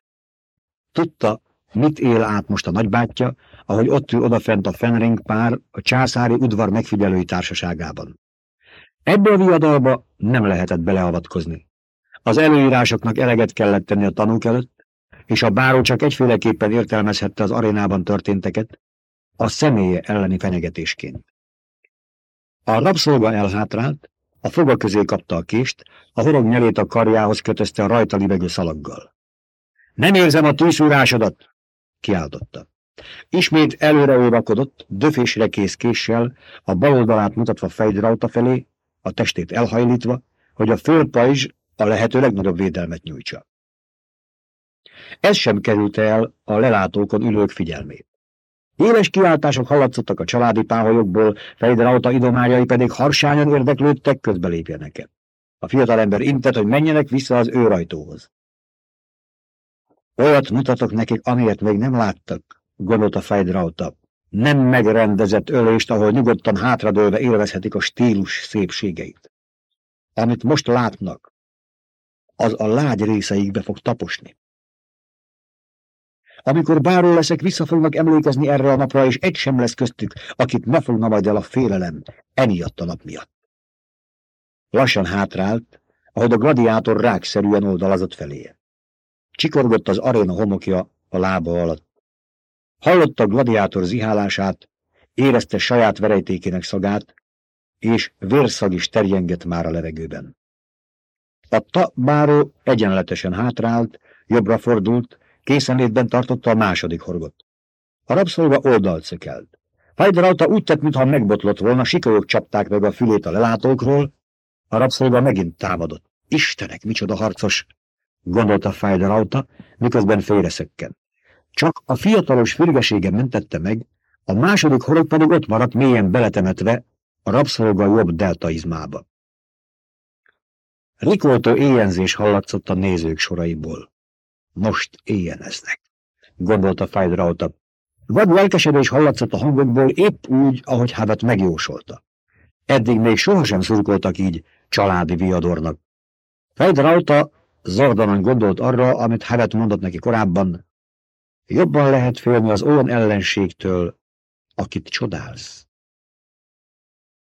Tudta, mit él át most a nagybátyja, ahogy ott ül odafent a Fenring pár a császári udvar megfigyelői társaságában. Ebbe a viadalba nem lehetett beleavatkozni. Az előírásoknak eleget kellett tenni a tanúk előtt, és a báró csak egyféleképpen értelmezhette az arénában történteket, a személye elleni fenyegetésként. A rabszolga elhátrált, a foga közé kapta a kést, a horog nyelét a karjához kötözte a rajta libegő szalaggal. Nem érzem a tűzúrásodat, kiáltotta. Ismét előre óvakodott, döfésre kész késsel, a bal oldalát mutatva fejdrauta felé, a testét elhajlítva, hogy a fölpajzs a lehető legnagyobb védelmet nyújtsa. Ez sem került el a lelátókon ülők figyelmét. Éles kiáltások hallatszottak a családi páholyokból, Fejderauta idományai pedig harsányan érdeklődtek, közbelépjenek. A fiatalember intett, hogy menjenek vissza az őrajtóhoz. Olyat mutatok nekik, amiért még nem láttak, gondolta Fejderauta. Nem megrendezett ölést, ahol nyugodtan hátradőlve élvezhetik a stílus szépségeit. Amit most látnak, az a lágy részeikbe fog taposni. Amikor bárról leszek, vissza fognak emlékezni erre a napra, és egy sem lesz köztük, akit ne fogna majd el a félelem, emiatt a nap miatt. Lassan hátrált, ahogy a gladiátor rákszerűen oldalazott feléje. Csikorgott az aréna homokja, a lába alatt. Hallotta a gladiátor zihálását, érezte saját verejtékének szagát, és vérszag is terjengett már a levegőben. A tabáró egyenletesen hátrált, jobbra fordult, készenlétben tartotta a második horgot. A rabszolga oldalt szökelt. Fajderauta úgy tett, mintha megbotlott volna, sikolyok csapták meg a fülét a lelátókról, a rabszolga megint támadott. Istenek, micsoda harcos! gondolta Fajderauta, miközben félreszökken. Csak a fiatalos fürgesége mentette meg, a második horog pedig ott maradt mélyen beletemetve a rabszolga jobb deltaizmába. Rikoltó éjjenzés hallatszott a nézők soraiból. Most éjjeneznek, gondolta Fajdrauta. Vad lelkesedés hallatszott a hangokból épp úgy, ahogy Havet megjósolta. Eddig még sohasem szurkoltak így családi viadornak. Fajdrauta zardanan gondolt arra, amit Havet mondott neki korábban. Jobban lehet félni az olyan ellenségtől, akit csodálsz.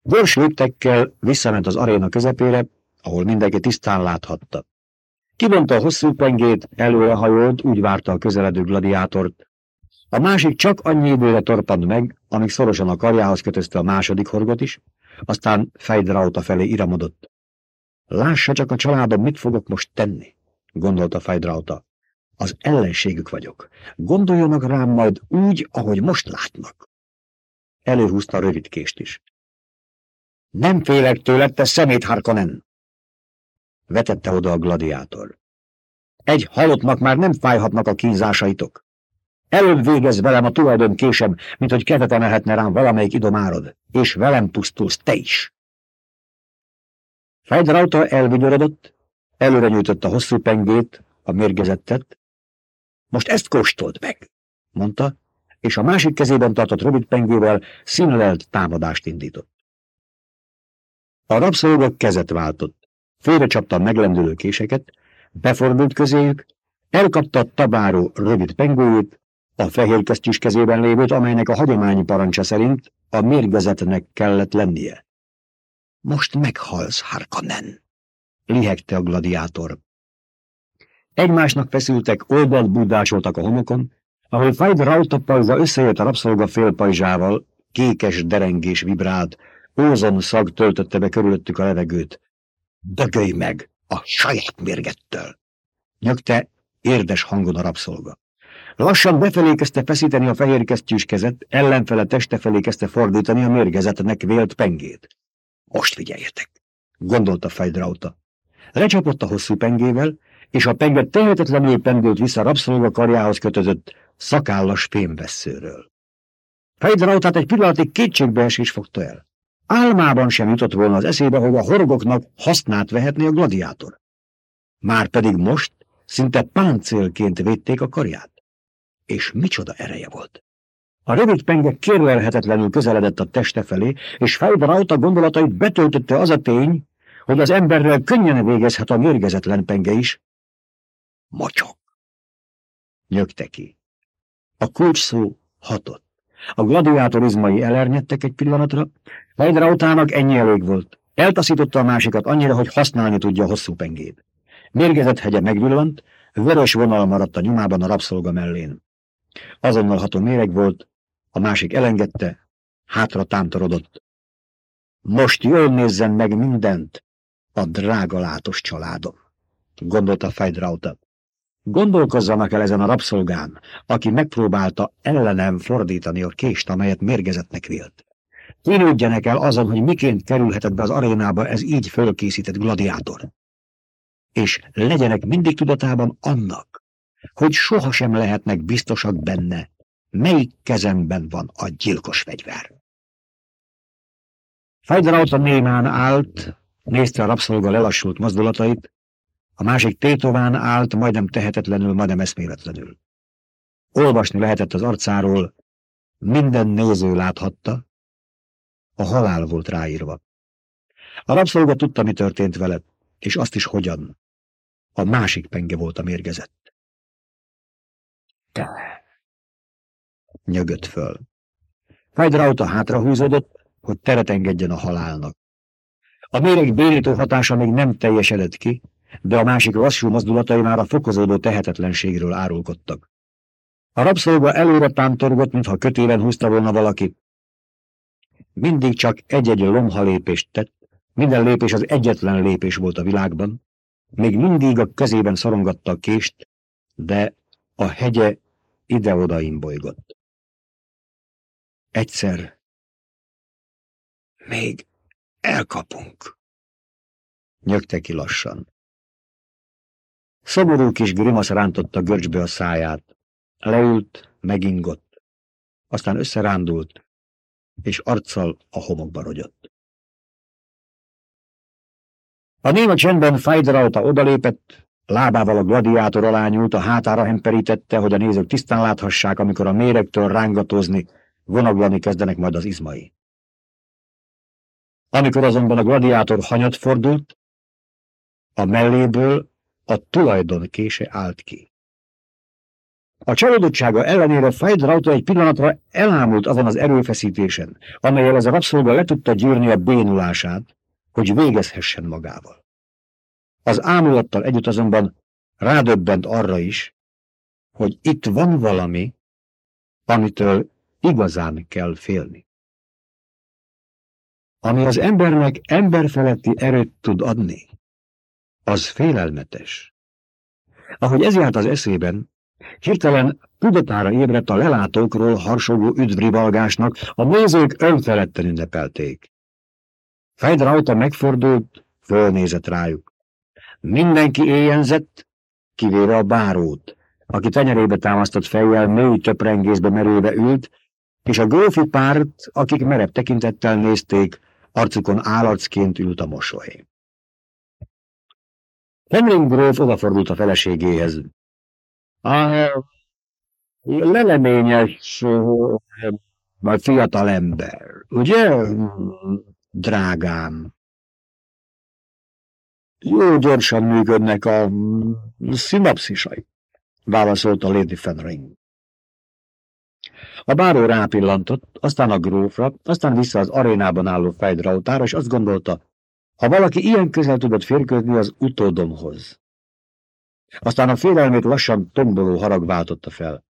Gyors léptekkel visszament az aréna közepére, ahol mindenki tisztán láthatta. Kivonta a hosszú pengét, előrehajolt, úgy várta a közeledő gladiátort. A másik csak annyi időre torpant meg, amíg szorosan a karjához kötözte a második horgot is, aztán Fejdrauta felé iramodott. Lássa csak a családom, mit fogok most tenni, gondolta Fejdrauta. Az ellenségük vagyok. Gondoljanak rám majd úgy, ahogy most látnak. Előhúzta a rövid kést is. Nem félek tőled, te szemét Harkonnen! Vetette oda a gladiátor. Egy halottnak már nem fájhatnak a kínzásaitok. Előbb végez velem a tulajdon késem, mint hogy ketet emelhetne rám valamelyik idomárod, és velem pusztulsz te is. Fejdrauta elvigyorodott, előre nyújtotta hosszú pengét, a mérgezettet. Most ezt kóstold meg, mondta, és a másik kezében tartott rövid pengével színlelt támadást indított. A rabszolgok kezet váltott. Félrecsapta a meglendülő késeket, befordult közéjük, elkapta a tabáró rövid pengójét, a fehér kesztyűs kezében lévőt, amelynek a hagyományi parancsa szerint a mérgezetnek kellett lennie. Most meghalsz, Harkonnen, lihegte a gladiátor. Egymásnak feszültek, oldalt budásoltak a homokon, ahol Fajd rautapajza összejött a rabszolga félpajzsával, kékes derengés vibrált, ózon szag töltötte be körülöttük a levegőt. Dögölj meg a saját mérgettől! Nyögte érdes hangon a rabszolga. Lassan befelé kezdte feszíteni a fehér kesztyűs kezet, ellenfele teste felé kezdte fordítani a mérgezetnek vélt pengét. Most figyeljetek, gondolta Fejdrauta. Lecsapott a hosszú pengével, és a penget tehetetlenül pendült vissza rabszolga karjához kötözött szakállas fémvesszőről. Fejdrautát egy pillanatig kétségbeesés fogta el. Álmában sem jutott volna az eszébe, hogy a horgoknak hasznát vehetné a gladiátor. Márpedig most szinte páncélként védték a karját. És micsoda ereje volt. A rövid penge kérlelhetetlenül közeledett a teste felé, és fejben a gondolatait betöltötte az a tény, hogy az emberrel könnyen végezhet a mérgezetlen penge is. Mocsok! Nyögte ki. A kulcs szó hatott. A gladiátorizmai elernyedtek egy pillanatra, utának ennyi elég volt. Eltaszította a másikat annyira, hogy használni tudja a hosszú pengét. Mérgezett hegye megvillant, vörös vonal maradt a nyomában a rabszolga mellén. Azonnal ható méreg volt, a másik elengedte, hátra támtorodott. Most jól nézzen meg mindent, a drága látos családom, gondolta Fejdrauta. Gondolkozzanak el ezen a rabszolgán, aki megpróbálta ellenem fordítani a kést, amelyet mérgezetnek vélt. Tűnődjenek el azon, hogy miként kerülhetett be az arénába ez így fölkészített gladiátor. És legyenek mindig tudatában annak, hogy sohasem lehetnek biztosak benne, melyik kezemben van a gyilkos fegyver. Fejderauta némán állt, nézte a rabszolga lelassult mozdulatait, a másik tétován állt, majdnem tehetetlenül, majdnem eszméletlenül. Olvasni lehetett az arcáról, minden néző láthatta, a halál volt ráírva. A rabszolga tudta, mi történt vele, és azt is hogyan. A másik penge volt a mérgezett. Te! Nyögött föl. Fajdrauta hátrahúzódott, hogy teret engedjen a halálnak. A méreg bénító hatása még nem teljesedett ki, de a másik lassú mozdulatai már a fokozódó tehetetlenségről árulkodtak. A rabszolga előre tántorgott, mintha kötélen húzta volna valaki. Mindig csak egy-egy lomha lépést tett, minden lépés az egyetlen lépés volt a világban, még mindig a kezében szorongatta a kést, de a hegye ide-oda imbolygott. Egyszer még elkapunk, nyögte ki lassan. Szomorú kis grimasz rántotta görcsbe a száját. Leült, megingott, aztán összerándult, és arccal a homokba rogyott. A néma csendben Fajderalta odalépett, lábával a gladiátor alá nyúlt, a hátára hemperítette, hogy a nézők tisztán láthassák, amikor a méregtől rángatozni, vonaglani kezdenek majd az izmai. Amikor azonban a gladiátor hanyat fordult, a melléből a tulajdon kése állt ki. A csalódottsága ellenére Fejdrauta egy pillanatra elámult azon az erőfeszítésen, amelyel ez a rabszolga le tudta gyűrni a bénulását, hogy végezhessen magával. Az ámulattal együtt azonban rádöbbent arra is, hogy itt van valami, amitől igazán kell félni. Ami az embernek emberfeletti erőt tud adni, az félelmetes. Ahogy ez járt az eszében, hirtelen tudatára ébredt a lelátókról harsogó üdvrivalgásnak, a nézők önfeledten ünnepelték. Fejdrauta megfordult, fölnézett rájuk. Mindenki éjjenzett, kivéve a bárót, aki tenyerébe támasztott fejjel mély töprengészbe merülve ült, és a grófi párt, akik merev tekintettel nézték, arcukon állarcként ült a mosoly. Henry gróf odafordult a feleségéhez. A leleményes vagy fiatal ember, ugye, drágám? Jó gyorsan működnek a szinapszisai, válaszolta Lady Fenring. A báró rápillantott, aztán a grófra, aztán vissza az arénában álló fejdrautára, és azt gondolta, ha valaki ilyen közel tudott férkőzni az utódomhoz. Aztán a félelmét lassan tomboló harag váltotta fel.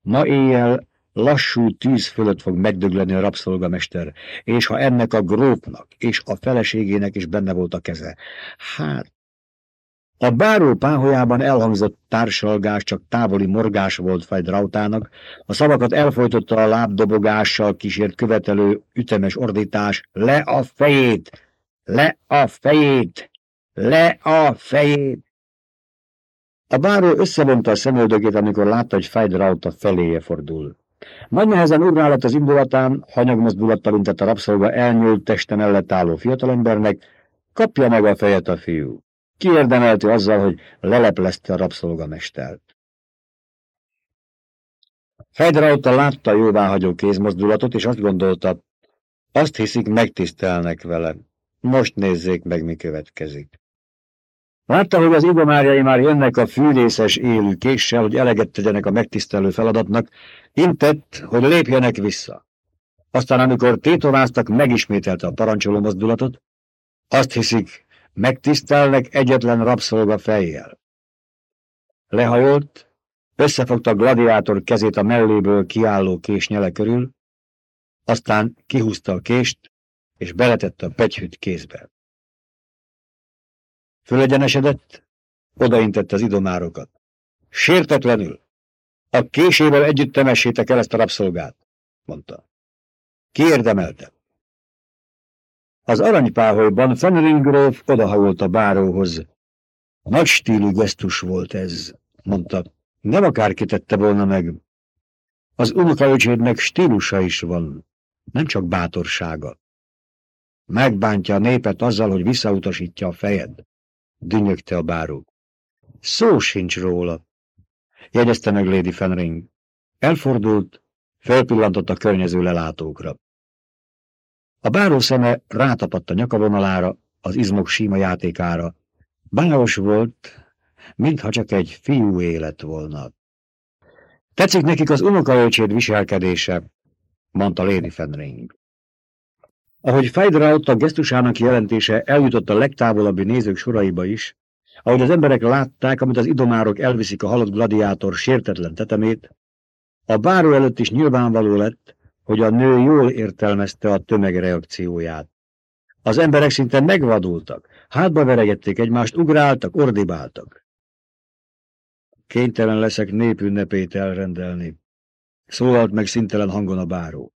Ma éjjel lassú tűz fölött fog megdögleni a rabszolgamester, és ha ennek a grófnak és a feleségének is benne volt a keze, hát a báró páholyában elhangzott társalgás csak távoli morgás volt Fejdrautának, a szavakat elfolytotta a lábdobogással kísért követelő ütemes ordítás, le a fejét, le a fejét, le a fejét. A báró összevonta a szemöldögét, amikor látta, hogy Fejdrauta feléje fordul. Nagy nehezen urrá lett az indulatán, hanyagmozdulattal intett a rabszolga elnyúlt teste mellett álló fiatalembernek, kapja meg a fejet a fiú. Kiérdemelte azzal, hogy leleplezte a rabszolgamestert. Fejdrauta látta jóváhagyó kézmozdulatot, és azt gondolta, azt hiszik, megtisztelnek vele. Most nézzék meg, mi következik. Látta, hogy az igomárjai már jönnek a fűrészes élő késsel, hogy eleget tegyenek a megtisztelő feladatnak, intett, hogy lépjenek vissza. Aztán, amikor tétováztak, megismételte a parancsoló mozdulatot. Azt hiszik, megtisztelnek egyetlen rabszolga fejjel. Lehajolt, összefogta gladiátor kezét a melléből kiálló kés nyele körül, aztán kihúzta a kést, és beletette a pegyhűt kézbe. Fölegyenesedett, odaintette az idomárokat. Sértetlenül! A késével együtt temessétek el ezt a rabszolgát, mondta. Kiérdemelte. Az aranypáholyban Fenring gróf odahajolt a báróhoz. Nagy stílű gesztus volt ez, mondta. Nem akárki tette volna meg. Az unokaöcsédnek stílusa is van, nem csak bátorsága. Megbántja a népet azzal, hogy visszautasítja a fejed dünnyögte a báró. Szó sincs róla, jegyezte meg Lady Fenring. Elfordult, felpillantott a környező lelátókra. A báró szeme rátapadt a nyakavonalára, az izmok síma játékára. Bájos volt, mintha csak egy fiú élet volna. Tetszik nekik az unokaölcséd viselkedése, mondta Lady Fenring. Ahogy Fejdraut a gesztusának jelentése eljutott a legtávolabbi nézők soraiba is, ahogy az emberek látták, amit az idomárok elviszik a halott gladiátor sértetlen tetemét, A báró előtt is nyilvánvaló lett, hogy a nő jól értelmezte a tömeg reakcióját. Az emberek szinte megvadultak, hátba veregették egymást, ugráltak, ordibáltak. Kénytelen leszek népünnepét elrendelni, szólalt meg szintelen hangon a báró.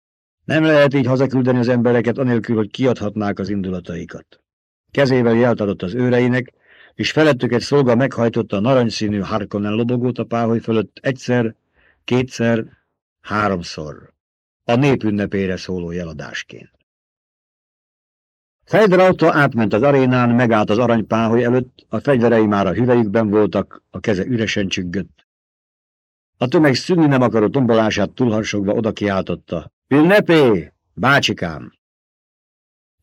Nem lehet így hazaküldeni az embereket, anélkül, hogy kiadhatnák az indulataikat. Kezével jelt adott az őreinek, és felettük egy szolga meghajtotta a narancsszínű Harkonnen lobogót a páholy fölött egyszer, kétszer, háromszor, a népünnepére szóló jeladásként. Fejdrauta átment az arénán, megállt az aranypáholy előtt, a fegyverei már a hüvelyükben voltak, a keze üresen csüggött. A tömeg szűnni nem akaró tombolását túlharsogva oda kiáltotta. Ünnepé, bácsikám!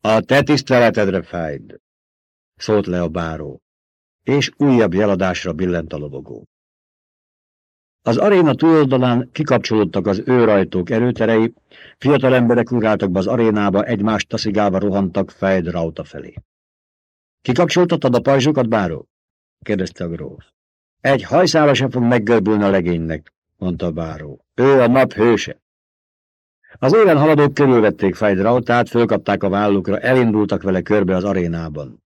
A te tiszteletedre fejd, szólt le a báró, és újabb jeladásra billent a lobogó. Az aréna túloldalán kikapcsolódtak az őrajtók erőterei, fiatal emberek ugráltak be az arénába, egymást taszigálva rohantak Fejd Rauta felé. Kikapcsoltattad a pajzsokat, báró? kérdezte a gróf. Egy hajszála sem fog meggörbülni a legénynek, mondta a báró. Ő a nap hőse. Az élen haladók körülvették Fejd Rautát, fölkapták a vállukra, elindultak vele körbe az arénában.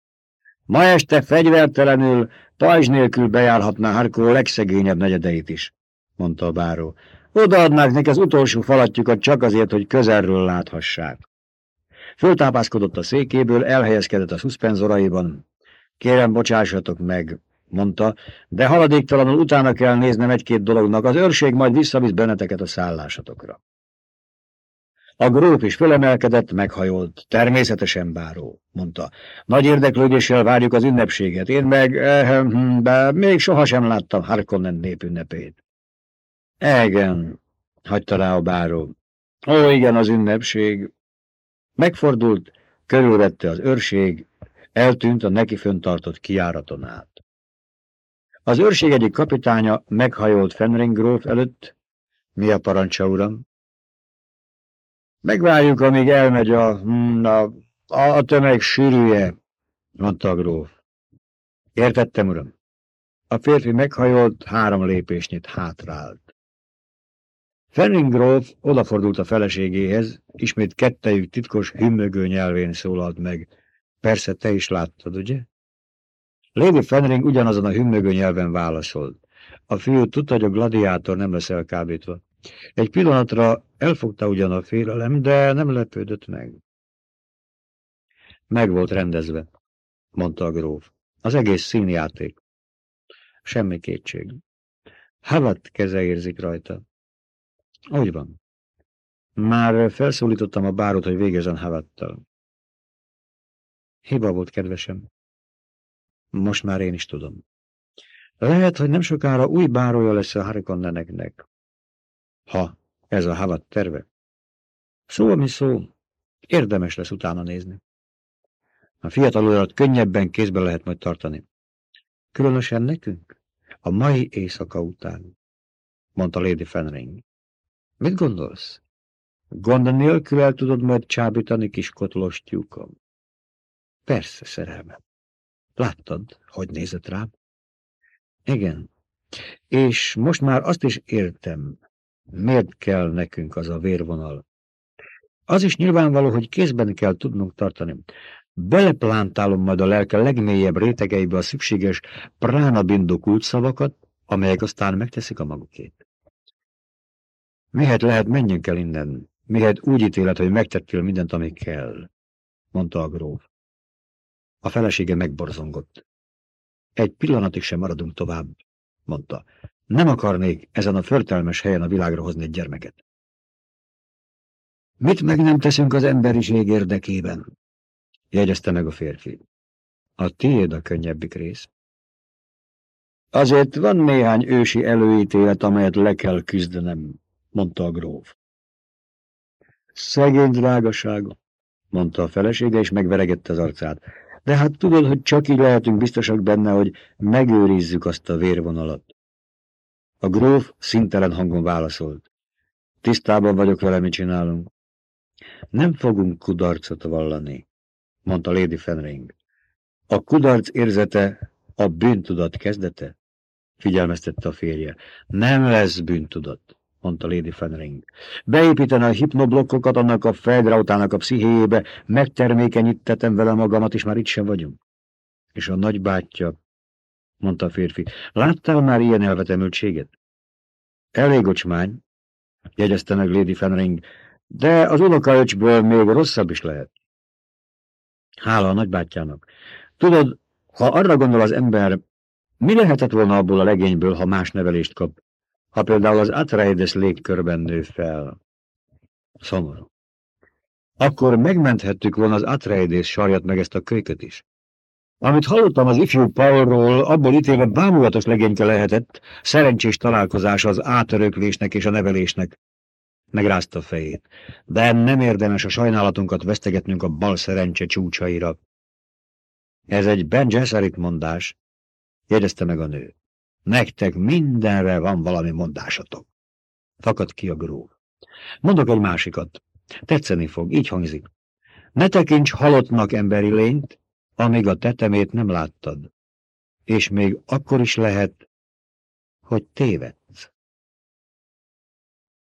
Ma este fegyvertelenül, pajzs nélkül bejárhatná Harkó legszegényebb negyedeit is mondta a báró. Odaadnák neki az utolsó falatjukat csak azért, hogy közelről láthassák. Föltápászkodott a székéből, elhelyezkedett a szuszpenzoraiban. Kérem, bocsássatok meg, mondta, de haladéktalanul utána kell néznem egy-két dolognak, az őrség majd visszavisz benneteket a szállásatokra. A gróf is fölemelkedett, meghajolt. Természetesen báró, mondta. Nagy érdeklődéssel várjuk az ünnepséget. Én meg, eh, de még sohasem láttam Harkonnen népünnepét. Igen, hagyta rá a báró. Ó, igen, az ünnepség. Megfordult, körülvette az őrség, eltűnt a neki föntartott kiáraton át. Az őrség egyik kapitánya meghajolt Fenring gróf előtt. Mi a parancsa, uram? Megvárjuk, amíg elmegy a, hm, a, a tömeg sűrűje, mondta a gróf. Értettem, uram. A férfi meghajolt, három lépésnyit hátrált. Fenningrove odafordult a feleségéhez, ismét kettejük titkos hümmögő nyelvén szólalt meg. Persze, te is láttad, ugye? Lady Fenring ugyanazon a hümmögő nyelven válaszolt. A fiú tudta, hogy a gladiátor nem lesz elkábítva. Egy pillanatra elfogta ugyan a félelem, de nem lepődött meg. Meg volt rendezve, mondta a gróf. Az egész színjáték. Semmi kétség. Havat keze érzik rajta. Úgy van. Már felszólítottam a bárót, hogy végezzen Havattal. Hiba volt, kedvesem. Most már én is tudom. Lehet, hogy nem sokára új bárója lesz a Harkonneneknek. Ha ez a Havat terve. Szó, ami szó, érdemes lesz utána nézni. A fiatal urat könnyebben kézbe lehet majd tartani. Különösen nekünk? A mai éjszaka után, mondta Lady Fenring. Mit gondolsz? Gond nélkül el tudod majd csábítani kis kotlos tyúkom? Persze, szerelmem. Láttad, hogy nézett rám? Igen. És most már azt is értem, miért kell nekünk az a vérvonal. Az is nyilvánvaló, hogy kézben kell tudnunk tartani. Beleplántálom majd a lelke legmélyebb rétegeibe a szükséges pránabindó kulcsszavakat, amelyek aztán megteszik a magukét. Mihet lehet, menjünk el innen. Mihet úgy ítélet, hogy megtettél mindent, ami kell, mondta a gróf. A felesége megborzongott. Egy pillanatig sem maradunk tovább, mondta. Nem akarnék ezen a förtelmes helyen a világra hozni egy gyermeket. Mit meg nem teszünk az emberiség érdekében? jegyezte meg a férfi. A tiéd a könnyebbik rész. Azért van néhány ősi előítélet, amelyet le kell küzdenem, mondta a gróf. Szegény drágasága, mondta a felesége, és megveregette az arcát. De hát tudod, hogy csak így lehetünk biztosak benne, hogy megőrizzük azt a vérvonalat. A gróf szintelen hangon válaszolt. Tisztában vagyok vele, mit csinálunk. Nem fogunk kudarcot vallani, mondta Lady Fenring. A kudarc érzete a bűntudat kezdete? Figyelmeztette a férje. Nem lesz bűntudat mondta Lady Fenring. Beépítene a hipnoblokkokat annak a feldrautának a pszichéjébe, megtermékenyítettem vele magamat, és már itt sem vagyunk. És a nagybátyja, mondta a férfi, láttál már ilyen elvetemültséget? Elég ocsmány, jegyezte meg Lady Fenring, de az unokaöcsből még rosszabb is lehet. Hála a nagybátyjának. Tudod, ha arra gondol az ember, mi lehetett volna abból a legényből, ha más nevelést kap? Ha például az Atreides légkörben nő fel. Szomorú. Akkor megmenthettük volna az Atreides sarjat meg ezt a kölyköt is. Amit hallottam az ifjú Paulról, abból ítélve bámulatos legényke lehetett, szerencsés találkozás az átöröklésnek és a nevelésnek. Megrázta a fejét. De nem érdemes a sajnálatunkat vesztegetnünk a bal szerencse csúcsaira. Ez egy Ben Gesserit mondás, jegyezte meg a nő. Nektek mindenre van valami mondásatok. Fakad ki a gróf. Mondok egy másikat. Tetszeni fog, így hangzik. Ne tekints halottnak emberi lényt, amíg a tetemét nem láttad. És még akkor is lehet, hogy tévedsz.